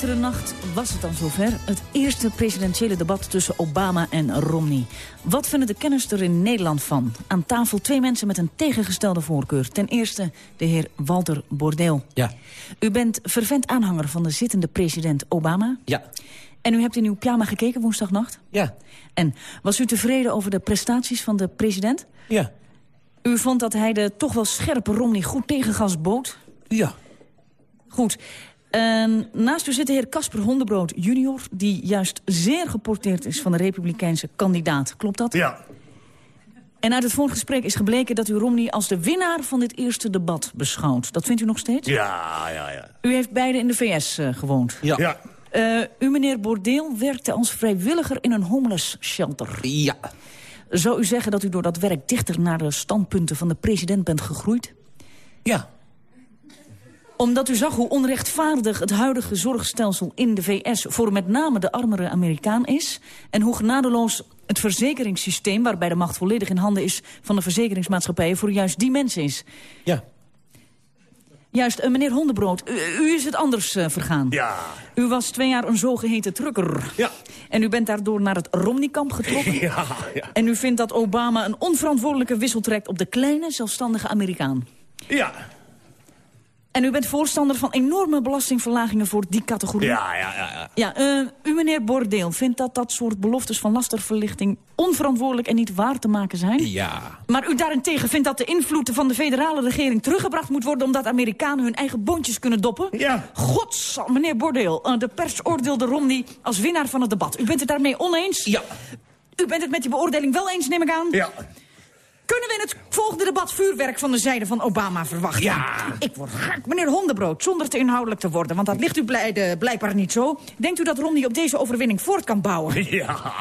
S11: Gisteren nacht was het dan zover. Het eerste presidentiële debat tussen Obama en Romney. Wat vinden de kenners er in Nederland van? Aan tafel twee mensen met een tegengestelde voorkeur. Ten eerste de heer Walter Bordeel.
S12: Ja.
S11: U bent vervent aanhanger van de zittende president Obama.
S12: Ja.
S11: En u hebt in uw pyjama gekeken woensdagnacht?
S12: Ja.
S11: En was u tevreden over de prestaties van de president?
S12: Ja.
S11: U vond dat hij de toch wel scherpe Romney goed tegengas bood?
S12: Ja.
S11: Goed. En naast u zit de heer Casper Hondebrood junior... die juist zeer geporteerd is van de republikeinse kandidaat. Klopt dat?
S13: Ja.
S11: En uit het voorgesprek is gebleken dat u Romney als de winnaar van dit eerste debat beschouwt. Dat vindt u nog steeds?
S13: Ja, ja, ja.
S11: U heeft beide in de VS uh, gewoond.
S12: Ja.
S13: ja.
S11: Uh, u, meneer Bordeel, werkte als vrijwilliger in een homeless shelter.
S12: Ja.
S11: Zou u zeggen dat u door dat werk dichter naar de standpunten van de president bent gegroeid?
S12: Ja.
S11: Omdat u zag hoe onrechtvaardig het huidige zorgstelsel in de VS... voor met name de armere Amerikaan is... en hoe genadeloos het verzekeringssysteem... waarbij de macht volledig in handen is van de verzekeringsmaatschappijen... voor juist die mensen is.
S12: Ja.
S11: Juist, uh, meneer Hondebrood, u, u, is het anders uh, vergaan.
S13: Ja.
S11: U was twee jaar een zogeheten trucker.
S13: Ja.
S11: En u bent daardoor naar het Romney-kamp getrokken.
S13: Ja, ja.
S11: En u vindt dat Obama een onverantwoordelijke wissel trekt... op de kleine, zelfstandige Amerikaan.
S13: Ja.
S11: En u bent voorstander van enorme belastingverlagingen voor die categorie?
S13: Ja, ja, ja. ja.
S11: ja uh, u, meneer Bordeel, vindt dat dat soort beloftes van lasterverlichting... onverantwoordelijk en niet waar te maken zijn?
S12: Ja.
S11: Maar u daarentegen vindt dat de invloed van de federale regering teruggebracht moet worden... omdat Amerikanen hun eigen boontjes kunnen doppen?
S13: Ja.
S11: Godsal, meneer Bordeel, uh, de pers oordeelde Romney als winnaar van het debat. U bent het daarmee oneens?
S12: Ja.
S11: U bent het met die beoordeling wel eens, neem ik aan?
S13: Ja.
S11: Kunnen we in het volgende debat vuurwerk van de zijde van Obama verwachten?
S13: Ja.
S11: Ik word gek, meneer Hondebrood, zonder te inhoudelijk te worden... want dat ligt u blijde, blijkbaar niet zo. Denkt u dat Romney op deze overwinning voort kan bouwen?
S13: Ja.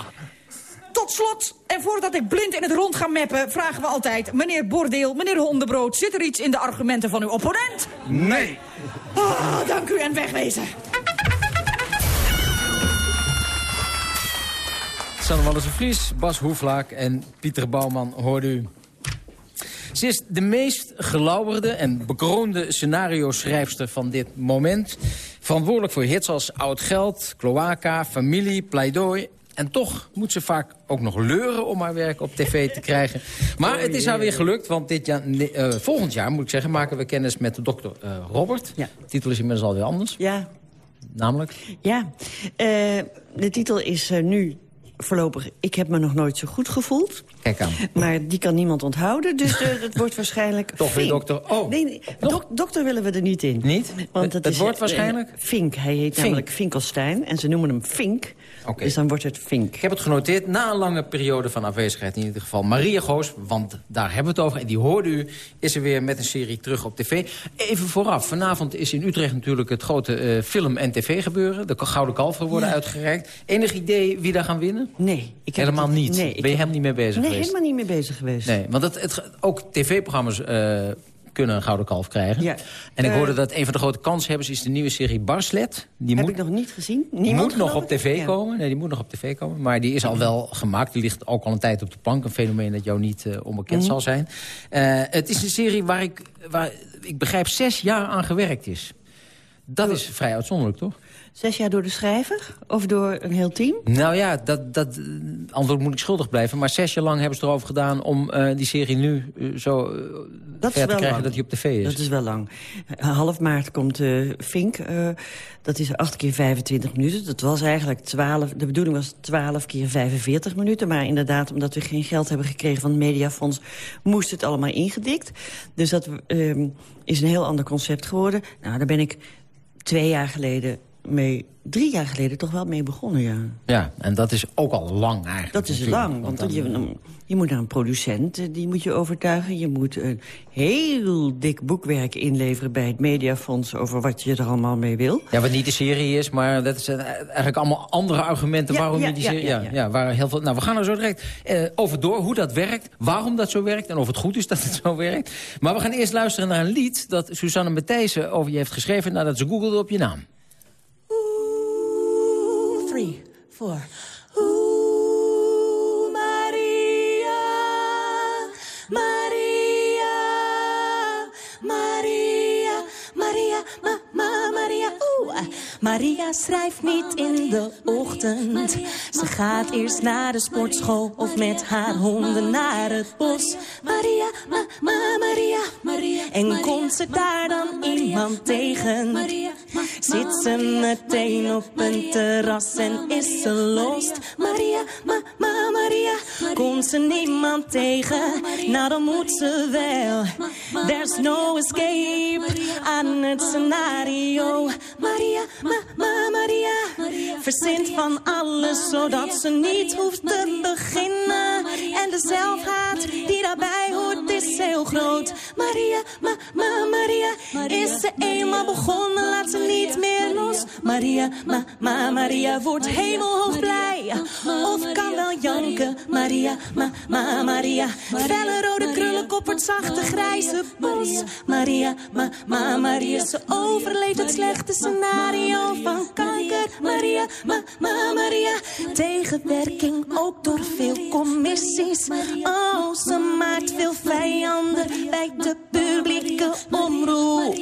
S11: Tot slot, en voordat ik blind in het rond ga meppen... vragen we altijd, meneer Bordeel, meneer Hondebrood... zit er iets in de argumenten van uw opponent?
S13: Nee.
S11: Oh, dank u en wegwezen.
S6: Sanne Wallis Vries, Bas Hoeflaak en Pieter Bouwman hoorde u. Ze is de meest gelauwerde en bekroonde scenario-schrijfster van dit moment. Verantwoordelijk voor hits als Oud Geld, Cloaca, Familie, Pleidooi... En toch moet ze vaak ook nog leuren om haar werk op tv te krijgen. Maar het is haar weer gelukt, want dit jaar, uh, volgend jaar moet ik zeggen... maken we kennis met de dokter uh, Robert.
S14: Ja.
S6: De titel is inmiddels alweer anders.
S14: Ja.
S6: Namelijk?
S14: Ja, uh, de titel is nu voorlopig, ik heb me nog nooit zo goed gevoeld.
S6: Kijk aan.
S14: Maar die kan niemand onthouden, dus uh, het wordt waarschijnlijk
S6: Toch weer dokter, oh.
S14: Nee, nee dok dokter willen we er niet in.
S6: Niet?
S14: Want het,
S6: het
S14: is,
S6: wordt waarschijnlijk?
S14: Uh, Fink, hij heet
S6: Fink.
S14: namelijk Finkelstein en ze noemen hem Fink.
S6: Okay.
S14: Dus dan wordt het Fink.
S6: Ik heb het genoteerd na een lange periode van afwezigheid. In ieder geval Maria Goos, want daar hebben we het over. En die hoorde u, is er weer met een serie terug op tv. Even vooraf, vanavond is in Utrecht natuurlijk het grote uh, film- en tv-gebeuren. De Gouden Kalveren worden ja. uitgereikt. Enig idee wie daar gaan winnen?
S14: Nee.
S6: Ik heb helemaal
S14: het,
S6: niet?
S14: Nee,
S6: ben je helemaal niet mee bezig
S14: nee,
S6: geweest?
S14: helemaal niet mee bezig geweest.
S6: Nee, want het, het, ook tv-programma's... Uh, kunnen een gouden kalf krijgen.
S14: Ja.
S6: En ik
S14: uh,
S6: hoorde dat een van de grote kanshebbers is de nieuwe serie Barslet. Die
S14: heb
S6: moet,
S14: ik nog niet gezien.
S6: Die moet nog op tv
S14: ja.
S6: komen. Nee, die moet nog op tv komen. Maar die is al wel gemaakt. Die ligt ook al een tijd op de plank. Een fenomeen dat jou niet uh, onbekend
S14: Mhm.
S6: mm. zal zijn. Uh, het is een serie waar ik, waar ik begrijp zes jaar aan gewerkt is. Dat is vrij uitzonderlijk, toch?
S14: Zes jaar door de schrijver? Of door een heel team?
S6: Nou ja, dat, dat antwoord moet ik schuldig blijven. Maar zes jaar lang hebben ze erover gedaan om uh, die serie nu uh, zo uh,
S14: dat
S6: ver te krijgen
S14: lang.
S6: dat hij op tv is.
S14: Dat is wel lang. Half maart komt Fink. dat is 8 keer 25 minuten. Dat was eigenlijk 12. De bedoeling was 12 keer 45 minuten. Maar inderdaad, omdat we geen geld hebben gekregen van het Mediafonds... moest het allemaal ingedikt. Dus dat is een heel ander concept geworden. Nou, daar ben ik twee jaar geleden mee, drie jaar geleden toch wel mee begonnen, ja.
S6: Ja, en dat is ook al lang eigenlijk.
S14: Dat is lang, want, want dan, je, je, moet naar een producent, die moet je overtuigen. Je moet een heel dik boekwerk inleveren bij het Mediafonds... over wat je er allemaal mee wil.
S6: Ja, wat niet de serie is, maar dat is eigenlijk allemaal andere argumenten...
S14: Ja,
S6: waarom
S14: ja,
S6: je die serie...
S14: ja,
S6: Ja,
S14: ja.
S6: ja, waar heel veel, nou, we gaan er zo direct uh, over door, hoe dat werkt... waarom dat zo werkt en of het goed is dat het zo werkt. Maar we gaan eerst luisteren naar een lied... dat Suzanne Matthijssen over je heeft geschreven... nadat ze googelde op je naam.
S15: floor. Maria,
S12: schrijft niet in de ochtend. Ze gaat eerst naar de sportschool of met haar honden naar het bos. Maria, ma, ma, Maria, Maria. En komt ze daar dan iemand tegen? Zit ze meteen op een terras en is ze lost? Maria, ma, ma, Maria. Komt ze niemand tegen? Nou, dan moet ze wel. There's no escape aan het scenario. Maria, ma, ma, Maria. Verzint van alles zodat ze niet hoeft te beginnen. En de zelfhaat die daarbij hoort is heel groot. Maria, ma, ma, Maria. Is ze eenmaal begonnen, laat ze niet meer los. Maria, ma, ma, Maria wordt hemelhoog blij. Of kan wel janken. Maria, ma, ma, Maria. Felle rode krullen koppert zachte grijze bos. Maria, ma, ma, Maria. Ze overleeft het slechte scenario van kanker. Maria, ma, ma, Maria. Tegenwerking ook door veel commissies. Oh, ze maakt veel vijanden bij de publieke omroep.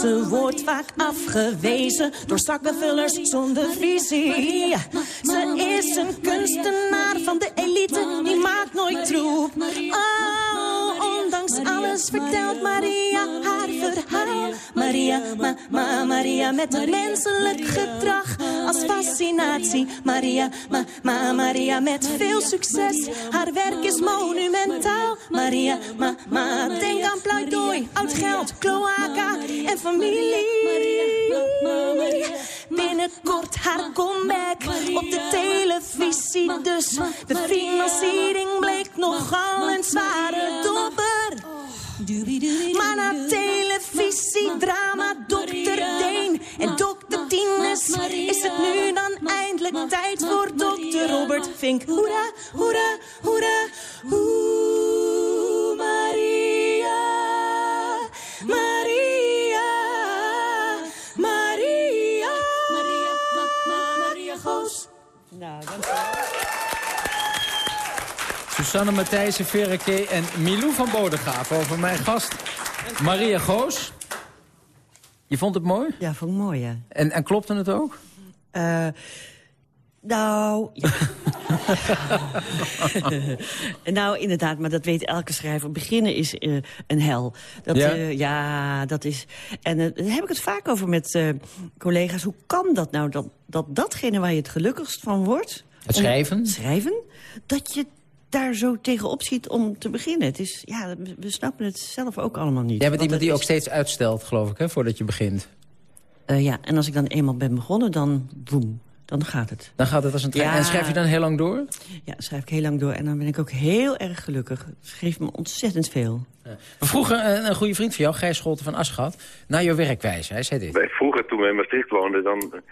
S12: Ze wordt vaak afgewezen door zakkenvullers zonder visie. Ze is een kunstenaar van de elite, die maakt nooit troep. Oh, alles vertelt Maria haar verhaal. Maria, ma, ma, Maria met een menselijk gedrag als fascinatie. Maria, ma, ma, Maria met veel succes. Haar werk is monumentaal. Maria, ma, ma, denk aan pleidooi, oud geld, cloaca en familie. Binnenkort haar comeback op de televisie. Dus. De financiering bleek nogal een zware dobber. Maar na televisie, drama, dokter Deen en dokter Tines... is het nu dan eindelijk tijd voor dokter Robert Vink. Hoera, hoera, hoera, Oeh,
S6: Susanne Matthijssen, Verreke en Milou van Bodegraaf over mijn gast Maria Goos. Je vond het mooi?
S14: Ja, vond ik mooi, ja.
S6: En, en klopte het ook?
S14: Eh, nou, ja. nou, inderdaad, maar dat weet elke schrijver. Beginnen is eh, een hel. Dat,
S6: Ja?
S14: ja? ja, dat is... En eh, daar heb ik het vaak over met eh, collega's. Hoe kan dat nou, dat, dat datgene waar je het gelukkigst van wordt...
S6: Het schrijven?
S14: schrijven, dat je daar zo tegenop ziet om te beginnen. Het is, ja, we, we snappen het zelf ook allemaal niet.
S6: Jij bent iemand die ook steeds uitstelt, geloof ik, hè, voordat je begint.
S14: Eh, ja, en als ik dan eenmaal ben begonnen, dan boem, dan gaat het.
S6: Dan gaat het als een trein.
S14: Ja.
S6: En schrijf je dan heel lang door?
S14: Ja, schrijf ik heel lang door. En dan ben ik ook heel erg gelukkig. Het geeft me ontzettend veel.
S6: We vroegen een, een goede vriend van jou, Gijs Scholten van Aschat... naar jouw werkwijze. Hij zei dit.
S13: Wij vroeger, toen we in Maastricht woonden, dan...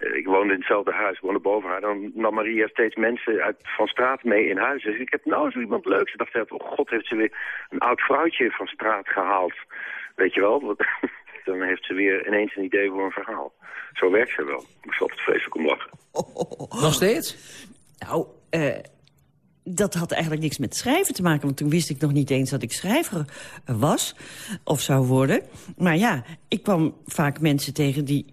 S13: eh, ik woonde in hetzelfde huis, ik woonde boven haar. Dan nam Maria steeds mensen uit, van straat mee in huis. Dus ik heb nou zo iemand leuks. Ik dacht, oh god, heeft ze weer een oud vrouwtje van straat gehaald. Weet je wel? Dan heeft ze weer ineens een idee voor een verhaal. Zo werkt ze wel. Ik zal altijd vreselijk om lachen.
S6: Nog steeds?
S14: Nou, eh, dat had eigenlijk niks met schrijven te maken. Want toen wist ik nog niet eens dat ik schrijver was. Of zou worden. Maar ja, ik kwam vaak mensen tegen die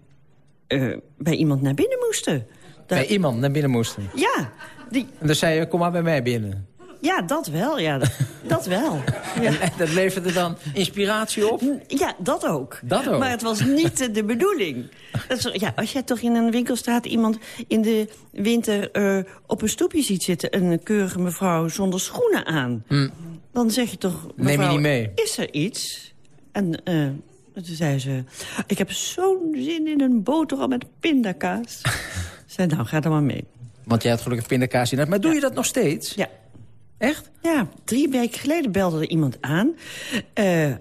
S14: eh, bij iemand naar binnen moesten.
S6: Bij iemand naar binnen moesten.
S14: Ja, die,
S6: En dan zei je, kom maar bij mij binnen.
S14: ja dat wel. Ja, dat, dat wel. Ja.
S6: En, en dat leverde dan inspiratie op?
S14: Ja, dat ook.
S6: Dat ook?
S14: Maar het was niet eh, de bedoeling. Dat is, ja, als jij toch in een winkelstraat iemand in de winter eh, op een stoepje ziet zitten... een keurige mevrouw zonder schoenen aan... dan zeg je toch,
S6: Hm. Neem je niet mee?
S14: is er iets? En toen zei ze, ik heb zo'n zin in een boterham met pindakaas. Zei, nou, ga dan maar mee.
S6: Want jij had gelukkig pindakaas in. Maar doe je dat nog steeds?
S14: Ja.
S6: Echt?
S14: Ja, drie weken geleden belde er iemand aan. Eh,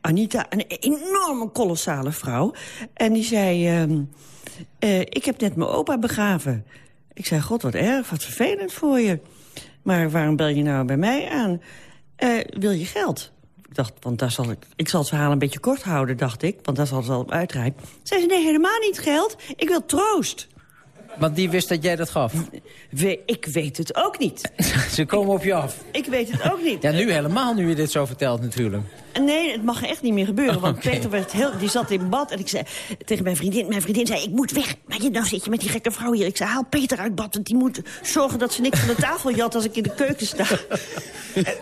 S14: Anita, een enorme, kolossale vrouw. En die zei, ehm, eh, ik heb net mijn opa begraven. Ik zei, god, wat erg, wat vervelend voor je. Maar waarom bel je nou bij mij aan? Eh, wil je geld? Ik dacht, want daar zal ik, ik zal het verhaal een beetje kort houden, dacht ik. Want daar zal het wel op uitrijden. Zei ze, nee, helemaal niet geld. Ik wil troost.
S6: Want die wist dat jij dat gaf?
S14: We, ik weet het ook niet.
S6: Ze komen op je af.
S14: Ik weet het ook niet.
S6: Ja, nu helemaal, nu je dit zo vertelt natuurlijk.
S14: Nee, het mag echt niet meer gebeuren. Want. Peter werd heel, die zat in bad en ik zei tegen mijn vriendin... Mijn vriendin zei, ik moet weg. Maar je, nou zit je met die gekke vrouw hier. Ik zei, haal Peter uit bad, want die moet zorgen dat ze niks van de tafel jat... als ik in de keuken sta.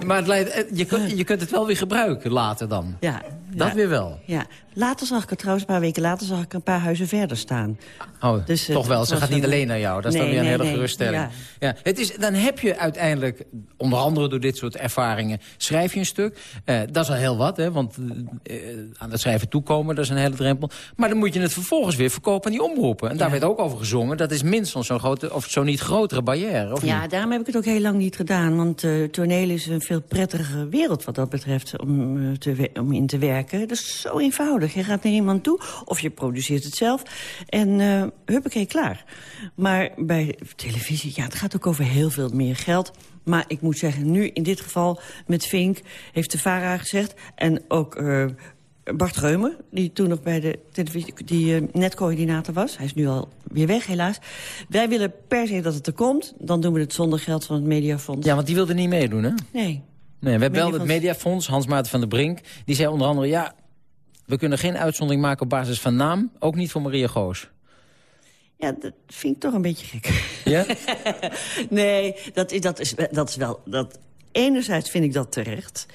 S6: Maar het leidt, eh, je, kunt, je kunt het wel weer gebruiken later dan.
S14: Ja.
S6: Dat
S14: ja.
S6: weer wel.
S14: Ja. Later zag ik het trouwens, een paar weken later... zag ik een paar huizen verder staan.
S6: Oh,
S14: Dus, eh,
S6: toch wel. Ze gaat niet
S14: een-
S6: alleen naar jou. Dat is dan
S14: Nee,
S6: weer een
S14: nee,
S6: hele
S14: nee.
S6: geruststelling.
S14: Ja.
S6: Ja. het is, dan heb je uiteindelijk, onder andere door dit soort ervaringen... schrijf je een stuk. Eh, dat is al heel wat, hè, want eh, aan het schrijven toekomen... dat is een hele drempel. Maar dan moet je het vervolgens weer verkopen aan die omroepen. En daar werd ook over gezongen. Dat is minstens zo'n grote, of zo niet grotere barrière. Of
S14: Ja,
S6: niet?
S14: daarom heb ik het ook heel lang niet gedaan. Want eh toneel is een veel prettigere wereld wat dat betreft om, eh, te om in te werken. Dat is zo eenvoudig. Je gaat naar iemand toe of je produceert het zelf. En eh huppakee, klaar. Maar bij televisie, ja, het gaat ook over heel veel meer geld. Maar ik moet zeggen, nu in dit geval met Vink heeft de VARA gezegd... en ook eh, Bart Reumer, die toen nog bij de televisie... die eh, netcoördinator was. Hij is nu al weer weg, helaas. Wij willen per se dat het er komt. Dan doen we het zonder geld van het Mediafonds.
S6: Ja, want die wilde niet meedoen, hè?
S14: Nee.
S6: Nee, we hebben wel het
S14: Mediafonds.
S6: Mediafonds, Hans Maarten van der Brink. Die zei onder andere, ja, we kunnen geen uitzondering maken op basis van naam. Ook niet voor Maria Goos.
S14: Ja, dat vind ik toch een beetje gek.
S6: Ja?
S14: nee, dat is, dat, is, dat is wel... Dat, enerzijds vind ik dat terecht.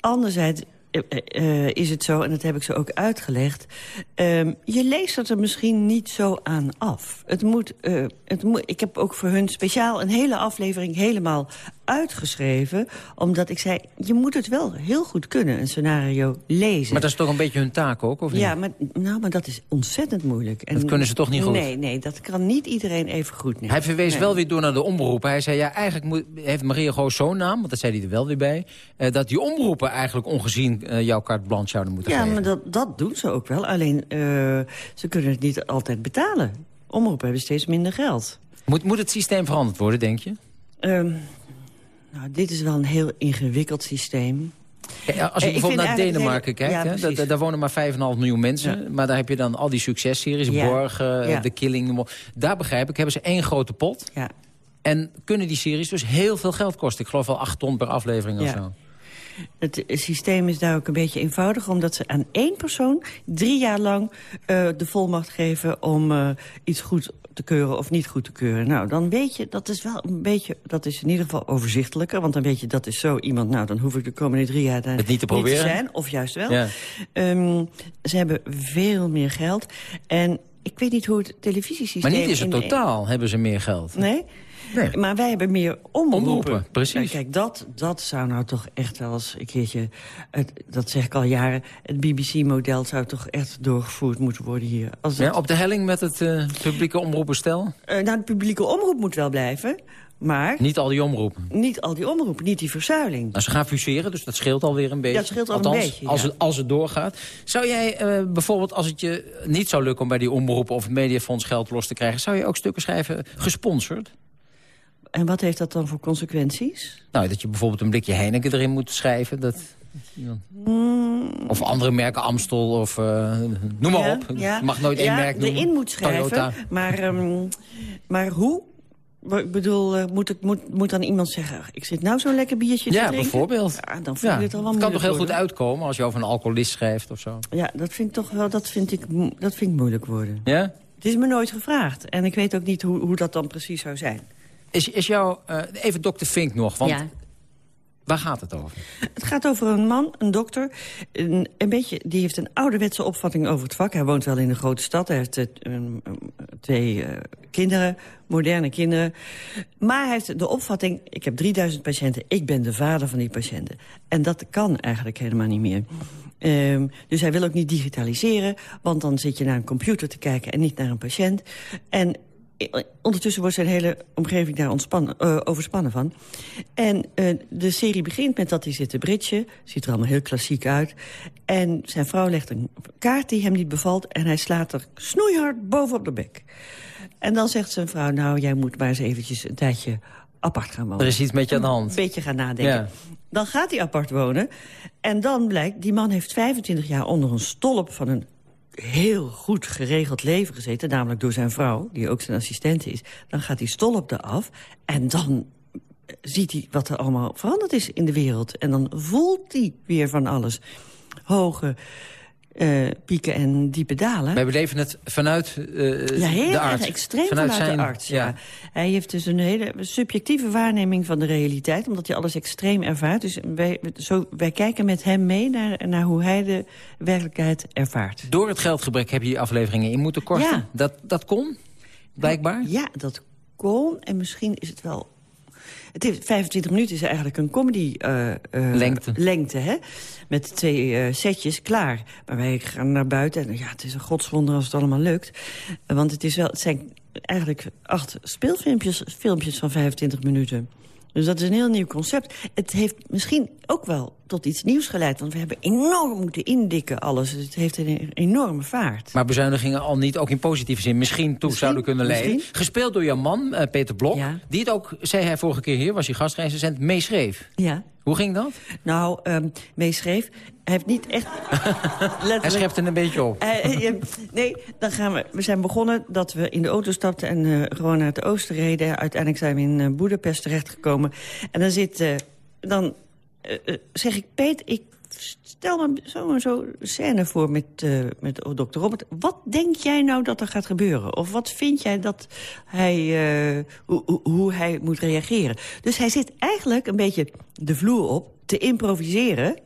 S14: Anderzijds eh, eh, is het zo, en dat heb ik ze ook uitgelegd... ehm, je leest het er misschien niet zo aan af. Het moet, eh, het moet, ik heb ook voor hun speciaal een hele aflevering helemaal uitgeschreven... omdat ik zei, je moet het wel heel goed kunnen, een scenario lezen.
S6: Maar dat is toch een beetje hun taak ook, of niet?
S14: Ja, maar, nou, maar dat is ontzettend moeilijk. En,
S6: Dat kunnen ze toch niet goed?
S14: Nee, nee, dat kan niet iedereen even goed. Nee.
S6: Hij verwees
S14: Nee.
S6: wel weer door naar de omroepen. Hij zei, ja, eigenlijk moet, heeft Maria Goos zo'n naam... want dat zei hij er wel weer bij... eh, dat die omroepen eigenlijk ongezien eh, jouw carte blanche zouden moeten
S14: Ja,
S6: geven.
S14: maar dat, dat doen ze ook wel. Alleen, eh, ze kunnen het niet altijd betalen. Omroepen hebben steeds minder geld.
S6: Moet, moet het systeem veranderd worden, denk je?
S14: Ehm, nou, dit is wel een heel ingewikkeld systeem.
S6: Ja, als
S14: Eh,
S6: je
S14: ik
S6: bijvoorbeeld naar Denemarken
S14: hele-
S6: kijkt,
S14: Ja,
S6: hè, daar wonen maar 5,5 miljoen mensen. Maar daar heb je dan al die successeries,
S14: Ja.
S6: Borg, eh,
S14: Ja.
S6: The Killing. Daar begrijp ik, hebben ze één grote pot.
S14: Ja.
S6: En kunnen die series dus heel veel geld kosten. Ik geloof wel 8 ton per aflevering of
S14: Ja.
S6: zo.
S14: Het systeem is daar ook een beetje eenvoudig... omdat ze aan één persoon drie jaar lang eh, de volmacht geven... om eh, iets goed te keuren of niet goed te keuren. Nou, dan weet je, dat is wel een beetje... dat is in ieder geval overzichtelijker. Want dan weet je, dat is zo iemand... nou, dan hoef ik de komende drie jaar daar
S6: Het niet te proberen?
S14: zijn. Of juist wel.
S6: Ja.
S14: Ehm, ze hebben veel meer geld. En ik weet niet hoe het televisiesysteem...
S6: Maar niet zijn
S14: in-
S6: totaal hebben ze meer geld.
S14: Nee? Maar wij hebben meer omroepen.
S6: Omroepen, precies.
S14: Ja, kijk, dat, dat zou nou toch echt wel eens een keertje... Het, dat zeg ik al jaren, het BBC-model zou toch echt doorgevoerd moeten worden hier. Als
S6: Ja,
S14: dat,
S6: op de helling met het eh, publieke omroepenstel?
S14: Eh, nou, de publieke omroep moet wel blijven, maar
S6: Niet al die omroepen.
S14: niet al die omroepen, niet die verzuiling.
S6: Nou, ze gaan fuseren, dus dat scheelt alweer een beetje.
S14: Ja, het scheelt al een beetje,
S6: als,
S14: ja.
S6: het, als het doorgaat. Zou jij eh, bijvoorbeeld, als het je niet zou lukken... om bij die omroepen of het mediafonds geld los te krijgen... zou je ook stukken schrijven gesponsord?
S14: En wat heeft dat dan voor consequenties?
S6: Nou, dat je bijvoorbeeld een blikje Heineken erin moet schrijven. Dat,
S14: Mm,
S6: of andere merken, Amstel of eh, noem maar
S14: ja,
S6: op.
S14: ja.
S6: Je mag nooit één
S14: ja,
S6: merk noemen.
S14: erin moet schrijven,
S6: Toyota.
S14: maar, ehm, maar hoe? Ik bedoel, eh, moet, ik, moet, moet dan iemand zeggen... ik zit nou zo'n lekker biertje te
S6: Ja,
S14: drinken?
S6: bijvoorbeeld.
S14: Ja, dan vind
S6: Ja,
S14: ik het al wel
S6: het kan toch heel goed uitkomen als je over een alcoholist schrijft of zo.
S14: Ja, dat vind ik toch wel, dat vind ik, dat vind ik moeilijk worden.
S6: Ja?
S14: Het is me nooit gevraagd. En ik weet ook niet hoe, hoe dat dan precies zou zijn.
S6: Is, is jou, eh, even dokter Fink nog, want
S14: Ja.
S6: waar gaat het over?
S14: Het gaat over een man, een dokter. Een, een beetje, die heeft een ouderwetse opvatting over het vak. Hij woont wel in een grote stad. Hij heeft eh, twee eh, kinderen, moderne kinderen. Maar hij heeft de opvatting, ik heb 3000 patiënten. Ik ben de vader van die patiënten. En dat kan eigenlijk helemaal niet meer. Ehm, dus hij wil ook niet digitaliseren. Want dan zit je naar een computer te kijken en niet naar een patiënt. En Ondertussen wordt zijn hele omgeving daar ontspannen, eh, overspannen van. En eh, de serie begint met dat hij zit te bridgen. Ziet er allemaal heel klassiek uit. En zijn vrouw legt een kaart die hem niet bevalt... en hij slaat er snoeihard bovenop de bek. En dan zegt zijn vrouw... nou, jij moet maar eens eventjes een tijdje apart gaan wonen.
S6: Er is iets met je aan de hand.
S14: Een beetje gaan nadenken.
S6: Ja.
S14: Dan gaat hij apart wonen. En dan blijkt, die man heeft 25 jaar onder een stolp van een heel goed geregeld leven gezeten... namelijk door zijn vrouw, die ook zijn assistent is... dan gaat hij stolp eraf en dan ziet hij wat er allemaal veranderd is in de wereld. En dan voelt hij weer van alles. Hoge uh, pieken en diepe dalen.
S6: Wij beleven het vanuit uh,
S14: ja, heel
S6: de arts.
S14: Erg extreem vanuit, vanuit zijn, de arts, ja. Hij heeft dus een hele subjectieve waarneming van de realiteit... omdat hij alles extreem ervaart. Dus wij, zo, wij kijken met hem mee naar, naar hoe hij de werkelijkheid ervaart.
S6: Door het geldgebrek heb je die afleveringen in moeten korten? Ja. Dat, dat kon, blijkbaar?
S14: Ja, dat kon. En misschien is het wel het is, 25 minuten is eigenlijk een comedy uh, uh,
S6: lengte.
S14: lengte hè? Met twee uh, setjes, klaar. Maar wij gaan naar buiten en ja, het is een godswonder als het allemaal lukt. Want het, is wel, het zijn eigenlijk acht speelfilmpjes filmpjes van 25 minuten. Dus dat is een heel nieuw concept. Het heeft misschien ook wel tot iets nieuws geleid. Want we hebben enorm moeten indikken alles. Het heeft een enorme vaart.
S6: Maar bezuinigingen al niet, ook in positieve zin, misschien toe zouden kunnen leiden. Gespeeld door jouw man, uh, Peter Blok. Die het ook, zei hij vorige keer hier, was je gastrecensent, meeschreef.
S14: Ja.
S6: Hoe ging dat?
S14: Nou, um, meeschreef. Hij heeft niet echt...
S6: hij schreef er een beetje op.
S14: Nee, dan gaan we. We zijn begonnen dat we in de auto stapten en uh, gewoon naar het oosten reden. Uiteindelijk zijn we in uh, Boedapest terechtgekomen. En dan zit... dan zeg ik, Peet, ik stel me zo zo scène voor met, met dokter Robert. Wat denk jij nou dat er gaat gebeuren? Of wat vind jij dat hij, hoe, hoe hij moet reageren? Dus hij zit eigenlijk een beetje de vloer op te improviseren.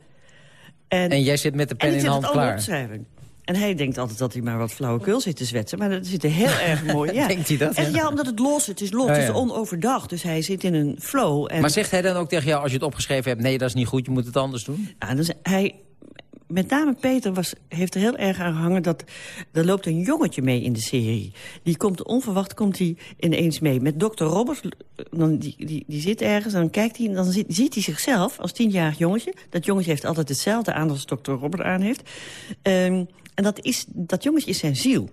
S6: En, en jij zit met de pen in de hand klaar.
S14: Opschrijven. En hij denkt altijd dat hij maar wat flauwekul zit te zwetsen. Maar dat zit er heel erg mooi. Ja.
S6: Denkt hij dat?
S14: En ja, omdat het los Het is los. Het is onoverdag. Dus hij zit in een flow. En...
S6: Maar zegt hij dan ook tegen jou, als je het opgeschreven hebt... nee, dat is niet goed, je moet het anders doen?
S14: Ja, dus hij met name Peter was, heeft er heel erg aan gehangen dat er loopt een jongetje mee in de serie. Die komt onverwacht komt hij ineens mee. Met dokter Roberts, dan, die, die, die zit ergens en dan kijkt hij en dan ziet, ziet hij zichzelf als tienjarig jongetje. Dat jongetje heeft altijd hetzelfde aan als dokter Robert aan heeft. Um, en dat, is, dat jongetje is zijn ziel.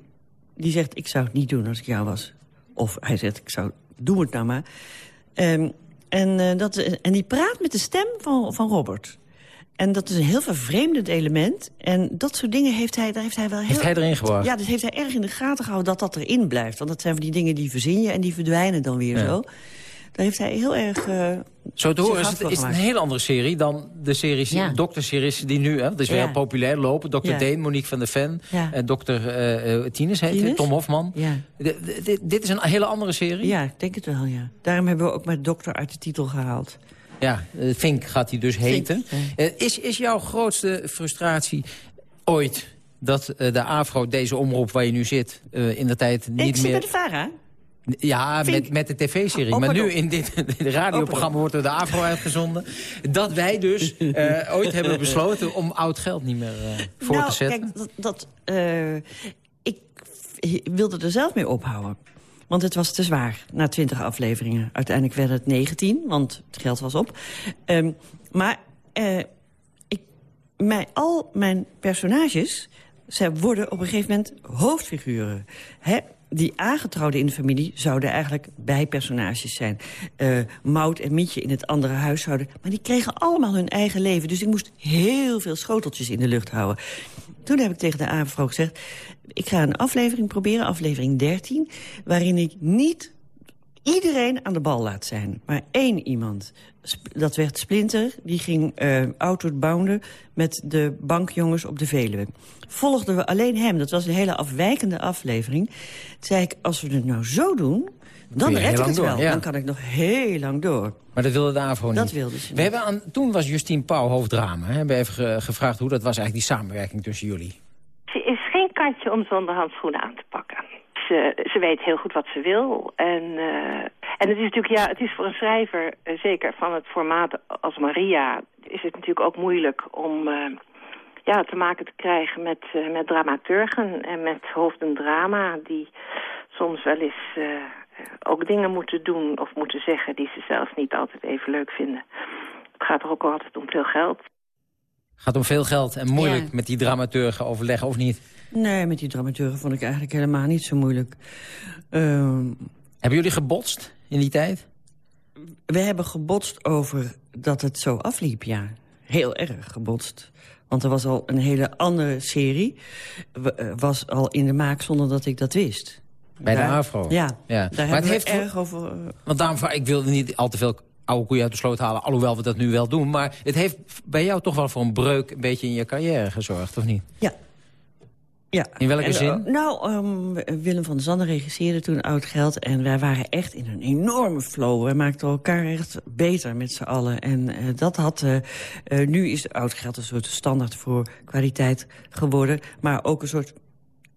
S14: Die zegt, ik zou het niet doen als ik jou was. Of hij zegt, ik zou, doe het nou maar. Um, en, uh, dat, en die praat met de stem van, van Robert. En dat is een heel vervreemdend element. En dat soort dingen heeft hij, daar heeft hij wel heel...
S6: Heeft hij erin gebracht?
S14: Ja, dat heeft hij erg in de gaten gehouden dat dat erin blijft. Want dat zijn van die dingen die verzin je en die verdwijnen dan weer ja. zo. Daar heeft hij heel erg... Uh,
S6: Zo te horen is het, is het een heel andere serie dan de series, ja. dokterseries die nu, hè, dat is weer heel populair lopen. Dr. Ja. Deen, Monique van der Ven, ja. en dokter uh, Tines heet Tines? Tom Hofman. Ja. dit is een hele andere serie?
S14: Ja, ik denk het wel, ja. Daarom hebben we ook maar dokter uit de titel gehaald.
S6: Ja, Fink gaat hij dus heten. Uh, is, is jouw grootste frustratie ooit dat uh, de AFRO, deze omroep waar je nu zit, in de tijd niet
S14: ik
S6: meer...
S14: zit bij de VARA.
S6: Ja, met, met de tv-serie. Oh, maar nu in dit radioprogramma wordt er de AFRO uitgezonden. Dat wij dus uh, ooit hebben besloten om oud geld niet meer uh, voor
S14: nou,
S6: te zetten.
S14: Kijk, dat, dat uh, ik wilde er zelf mee ophouden. Want het was te zwaar na twintig afleveringen. Uiteindelijk werden het 19, want het geld was op. Um, maar ik, mij, al mijn personages... Zij worden op een gegeven moment hoofdfiguren. Hè? Die aangetrouwden in de familie zouden eigenlijk bijpersonages zijn. Uh, Mout en Mietje in het andere huishouden. Maar die kregen allemaal hun eigen leven. Dus ik moest heel veel schoteltjes in de lucht houden. Toen heb ik tegen de AVRO gezegd... ik ga een aflevering proberen, aflevering 13... waarin ik niet iedereen aan de bal laat zijn. Maar één iemand. Dat werd Splinter. Die ging uh, outward bounden met de bankjongens op de Veluwe. Volgden we alleen hem. Dat was een hele afwijkende aflevering. Toen zei ik, als we het nou zo doen... Dan red ik het wel. Ja. Dan kan ik nog heel lang door.
S6: Maar dat wilde de AVRO niet.
S14: Dat wilde ze
S6: we hebben aan, toen was Justine Pauw hoofddrama. We hebben even ge, gevraagd hoe dat was eigenlijk die samenwerking tussen jullie.
S16: Ze is geen katje om zonder handschoenen aan te pakken. Ze, weet heel goed wat ze wil. En, uh, en het is natuurlijk, ja, het is voor een schrijver, uh, zeker van het formaat als Maria, is het natuurlijk ook moeilijk om uh, ja, te maken te krijgen met, met dramaturgen en met hoofden drama die soms wel eens ook dingen moeten doen of moeten zeggen die ze zelf niet altijd even leuk vinden. Het gaat er ook altijd om veel geld.
S6: Gaat om veel geld en moeilijk ja. met die dramaturgen overleggen, of niet?
S14: Nee, met die dramaturgen vond ik eigenlijk helemaal niet zo moeilijk. Uh,
S6: hebben jullie gebotst in die tijd?
S14: We hebben gebotst over dat het zo afliep, ja. Heel erg gebotst. Want er was al een hele andere serie. Was al in de maak zonder dat ik dat wist.
S6: Bij de AVRO?
S14: Ja, ja. daar maar het heeft erg over...
S6: Want daarom, ik wil niet al te veel oude koeien uit de sloot halen... alhoewel we dat nu wel doen. Maar het heeft bij jou toch wel voor een breuk... een beetje in je carrière gezorgd, of niet?
S14: Ja. ja.
S6: In welke zin?
S14: nou, um, Willem van der Zanden regisseerde toen Oud Geld... en wij waren echt in een enorme flow. We maakten elkaar echt beter met z'n allen. En uh, dat had... Uh, uh, nu is Oud Geld een soort standaard voor kwaliteit geworden... maar ook een soort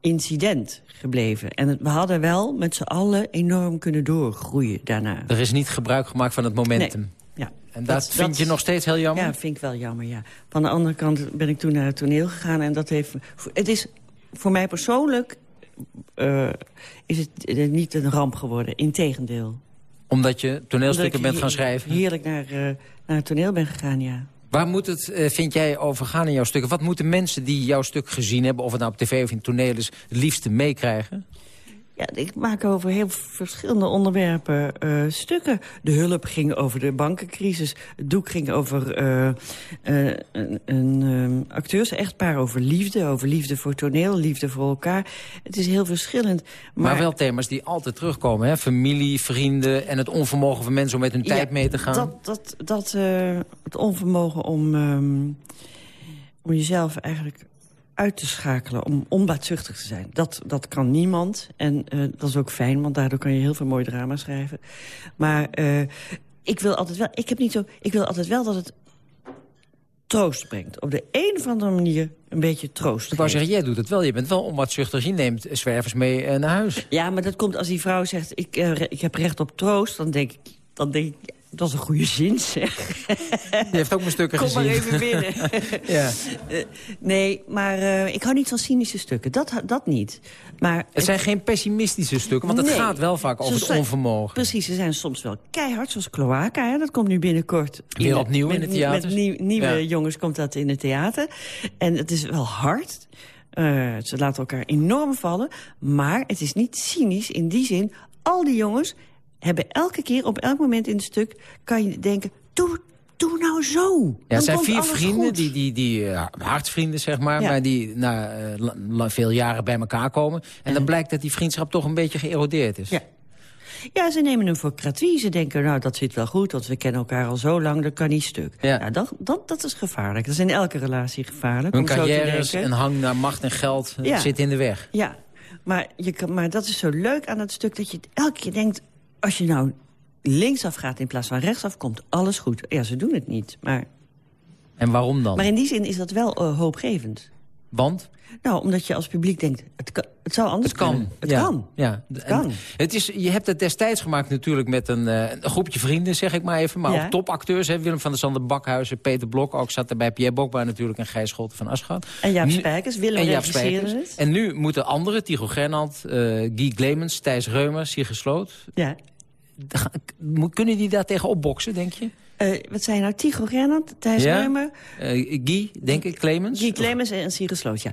S14: incident gebleven. En we hadden wel met z'n allen enorm kunnen doorgroeien daarna.
S6: Er is niet gebruik gemaakt van het momentum.
S14: Nee. Ja.
S6: En dat, dat vind je nog steeds heel jammer?
S14: Ja, vind ik wel jammer, ja. Van de andere kant ben ik toen naar het toneel gegaan... en dat heeft... Het is voor mij persoonlijk... Uh, is het niet een ramp geworden, integendeel.
S6: Omdat je toneelstukken bent gaan schrijven?
S14: heerlijk naar, uh, naar het toneel ben gegaan, ja.
S6: Waar moet het, uh, vind jij, over gaan in jouw stukken? Wat moeten mensen die jouw stuk gezien hebben... of het nou op tv of in toneel is, het liefste meekrijgen?
S14: Ja, ik maak over heel verschillende onderwerpen uh, stukken. De hulp ging over de bankencrisis. Het doek ging over uh, uh, een, een acteurs-echtpaar, over liefde. Over liefde voor toneel, liefde voor elkaar. Het is heel verschillend.
S6: Maar, maar wel thema's die altijd terugkomen. Hè? Familie, vrienden en het onvermogen van mensen om met hun ja, tijd mee te gaan.
S14: Dat, dat, dat, het onvermogen om, um, om jezelf eigenlijk uit te schakelen om onbaatzuchtig te zijn. Dat, dat kan niemand. En uh, dat is ook fijn, want daardoor kan je heel veel mooi drama schrijven. Maar uh, ik wil altijd wel... Ik heb niet zo... Ik wil altijd wel dat het troost brengt. Op de een of andere manier een beetje troost
S6: Ik wou zeggen, jij doet het wel. Je bent wel onbaatzuchtig. Je neemt zwervers mee uh, naar huis.
S14: Ja, maar dat komt als die vrouw zegt... ik, ik heb recht op troost. Dan denk ik... Dan denk ik dat is een goede zin, zeg.
S6: Je heeft ook mijn stukken
S14: Kom
S6: gezien.
S14: Kom maar even binnen.
S6: ja.
S14: Uh, nee, maar uh, ik hou niet van cynische stukken. Dat, dat niet. Maar
S6: het zijn geen pessimistische stukken, want het gaat wel vaak over het onvermogen.
S14: Precies, ze zijn soms wel keihard, zoals Cloaca. Dat komt nu binnenkort.
S6: Weer opnieuw in, in het theater.
S14: Met nieuw, nieuwe ja. jongens komt dat in het theater. En het is wel hard. Uh, ze laten elkaar enorm vallen. Maar het is niet cynisch in die zin. Al die jongens hebben elke keer, op elk moment in het stuk... kan je denken, doe, doe nou zo.
S6: Ja,
S14: het
S6: zijn vier
S14: goed.
S6: vrienden, die, die, die uh, hartvrienden zeg maar... Ja. maar die na uh, veel jaren bij elkaar komen. En dan blijkt dat die vriendschap toch een beetje geërodeerd is.
S14: Ja. Ja, ze nemen hem voor kratie. Ze denken, nou, dat zit wel goed, want we kennen elkaar al zo lang, dat kan niet stuk.
S6: Ja.
S14: Nou, dat, dat, dat is gevaarlijk. Dat is in elke relatie gevaarlijk.
S6: Hun
S14: om
S6: carrières
S14: zo te
S6: en hang naar macht en geld
S14: ja.
S6: zit in de weg.
S14: Ja, maar, je kan, maar dat is zo leuk aan het stuk, dat je elke keer denkt... als je nou linksaf gaat in plaats van rechtsaf, komt alles goed. Ja, ze doen het niet, maar...
S6: En waarom dan?
S14: Maar in die zin is dat wel uh, hoopgevend.
S6: Want?
S14: Nou, omdat je als publiek denkt, het, kan, het zou anders
S6: het kan.
S14: kunnen. Het
S6: ja.
S14: kan.
S6: Ja.
S14: Het kan.
S6: Het is, je hebt het destijds gemaakt natuurlijk met een, uh, een groepje vrienden, zeg ik maar even. Maar
S14: ja.
S6: ook topacteurs. Hè. Willem van der Sande Bakhuizen, Peter Blok. Ook zat er bij Pierre Bokba natuurlijk en Gijs Scholten van Aschat.
S14: En Jaap Spijkers, Willem
S6: en Jaap
S14: Spijkers.
S6: Het. En nu moeten anderen, Tycho Gernand, uh, Guy Clemens, Thijs Reumer, Sigrid Sloot...
S14: Ja.
S6: Kunnen die daar tegen opboksen, denk je?
S14: Uh, wat zijn nou? Tycho Gernand, Thijs
S6: ja?
S14: Reumer?
S6: Uh, Guy, denk ik, Clemens?
S14: Guy Clemens en Sigrid Sloot, ja.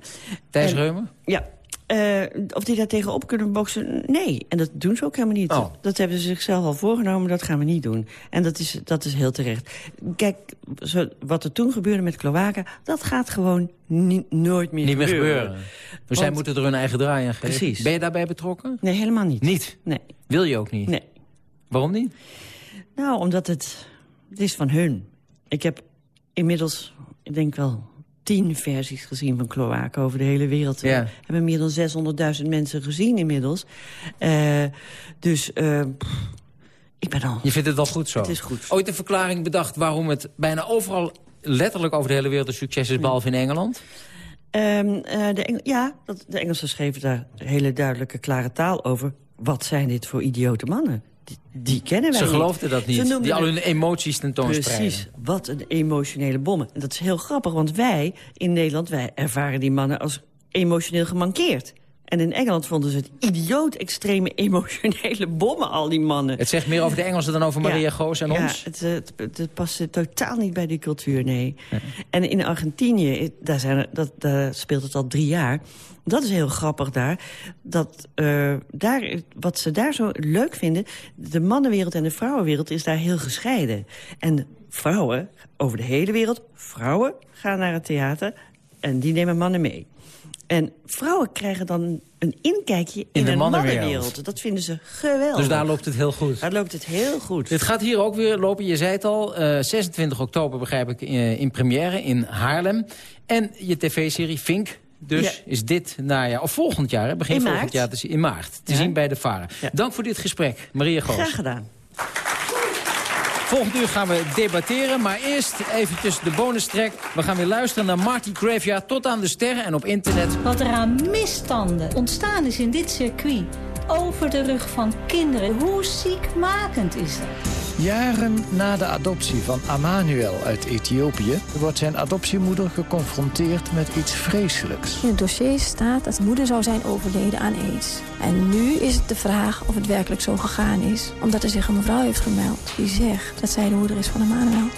S6: Thijs en, Reumer?
S14: Ja. Uh, of die daar tegenop kunnen boksen? Nee. En dat doen ze ook helemaal niet.
S6: Oh.
S14: Dat hebben ze zichzelf al voorgenomen, dat gaan we niet doen. En dat is, dat is heel terecht. Kijk, zo, wat er toen gebeurde met Kloaka... dat gaat gewoon niet, nooit meer
S6: niet
S14: gebeuren.
S6: Meer gebeuren. Dus zij moeten er hun eigen draai aan geven.
S14: Precies.
S6: Ben je daarbij betrokken?
S14: Nee, helemaal niet.
S6: Niet?
S14: Nee.
S6: Wil je ook niet?
S14: Nee.
S6: Waarom niet?
S14: Nou, omdat het, het is van hun. Ik heb inmiddels, ik denk wel tien versies gezien van Kloaken over de hele wereld.
S6: Ja.
S14: We hebben meer dan 600.000 mensen gezien inmiddels. Uh, dus uh, ik ben al...
S6: Je vindt het wel goed zo?
S14: Het is goed.
S6: Ooit een verklaring bedacht waarom het bijna overal... letterlijk over de hele wereld een succes is, behalve in Engeland?
S14: Um, uh, de Engel, ja, dat, de Engelsen schreven daar hele duidelijke, klare taal over. Wat zijn dit voor idiote mannen? Die, die kennen wij
S6: Ze
S14: niet.
S6: geloofden dat niet, die al hun emoties tentoonspreiden.
S14: Precies, wat een emotionele bommen. En dat is heel grappig, want wij in Nederland... wij ervaren die mannen als emotioneel gemankeerd. En in Engeland vonden ze het idioot extreme emotionele bommen, al die mannen.
S6: Het zegt meer over de Engelsen dan over Maria
S14: ja,
S6: Goos en
S14: ja,
S6: ons?
S14: Het, het, het, het past totaal niet bij die cultuur, nee. Ja. En in Argentinië, daar, zijn, dat, daar speelt het al drie jaar... Dat is heel grappig daar. Dat, uh, daar. Wat ze daar zo leuk vinden... de mannenwereld en de vrouwenwereld is daar heel gescheiden. En vrouwen over de hele wereld, vrouwen gaan naar het theater... en die nemen mannen mee. En vrouwen krijgen dan een inkijkje in,
S17: In de mannenwereld.
S14: mannenwereld. Dat vinden ze geweldig.
S17: Dus daar loopt het heel goed.
S14: Daar loopt het heel goed.
S17: Dit gaat hier ook weer lopen. Je zei het al, eh, 26 oktober begrijp ik eh, in première in Haarlem. En je tv-serie Fink dus
S14: Ja.
S17: is dit najaar, of volgend jaar, hè, begin
S14: In
S17: volgend jaar te zien, in maart, te
S14: Ja.
S17: zien bij de Varen. Dank voor dit gesprek, Maria Goos.
S14: Graag gedaan.
S17: Volgend uur gaan we debatteren, maar eerst eventjes de bonus track. We gaan weer luisteren naar Marty Graveyard tot aan de sterren en op internet.
S18: Wat er aan misstanden ontstaan is in dit circuit. Over de rug van kinderen. Hoe ziekmakend is dat?
S19: Jaren na de adoptie van Amanuel uit Ethiopië... wordt zijn adoptiemoeder geconfronteerd met iets vreselijks.
S20: In het dossier staat dat de moeder zou zijn overleden aan aids. En nu is het de vraag of het werkelijk zo gegaan is. Omdat er zich een mevrouw heeft gemeld die zegt dat zij de moeder is van Emmanuel.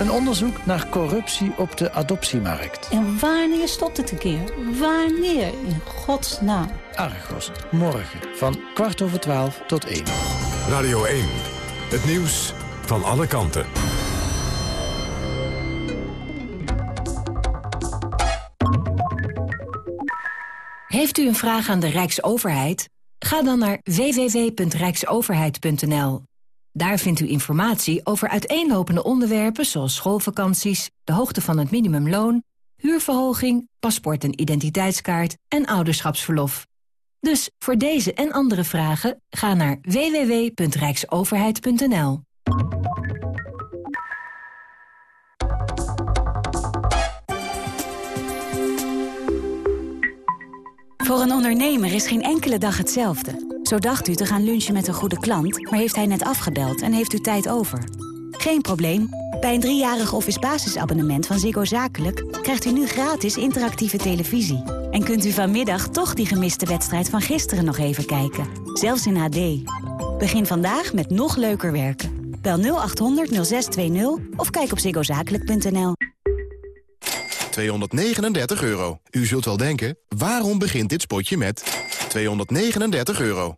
S19: Een onderzoek naar corruptie op de adoptiemarkt.
S18: En wanneer stopt het een keer? Wanneer? In godsnaam.
S19: Argos, morgen van kwart over twaalf tot één.
S1: Radio 1. Het nieuws van alle kanten.
S21: Heeft u een vraag aan de Rijksoverheid? Ga dan naar www.rijksoverheid.nl. Daar vindt u informatie over uiteenlopende onderwerpen zoals schoolvakanties, de hoogte van het minimumloon, huurverhoging, paspoort en identiteitskaart en ouderschapsverlof. Dus voor deze en andere vragen ga naar www.rijksoverheid.nl.
S22: Voor een ondernemer is geen enkele dag hetzelfde. Zo dacht u te gaan lunchen met een goede klant, maar heeft hij net afgebeld en heeft u tijd over. Geen probleem. Bij een driejarig office basisabonnement van Ziggo Zakelijk... krijgt u nu gratis interactieve televisie. En kunt u vanmiddag toch die gemiste wedstrijd van gisteren nog even kijken. Zelfs in HD. Begin vandaag met nog leuker werken. Bel 0800 0620 of kijk op ziggozakelijk.nl.
S23: 239 euro. U zult wel denken, waarom begint dit spotje met 239 euro?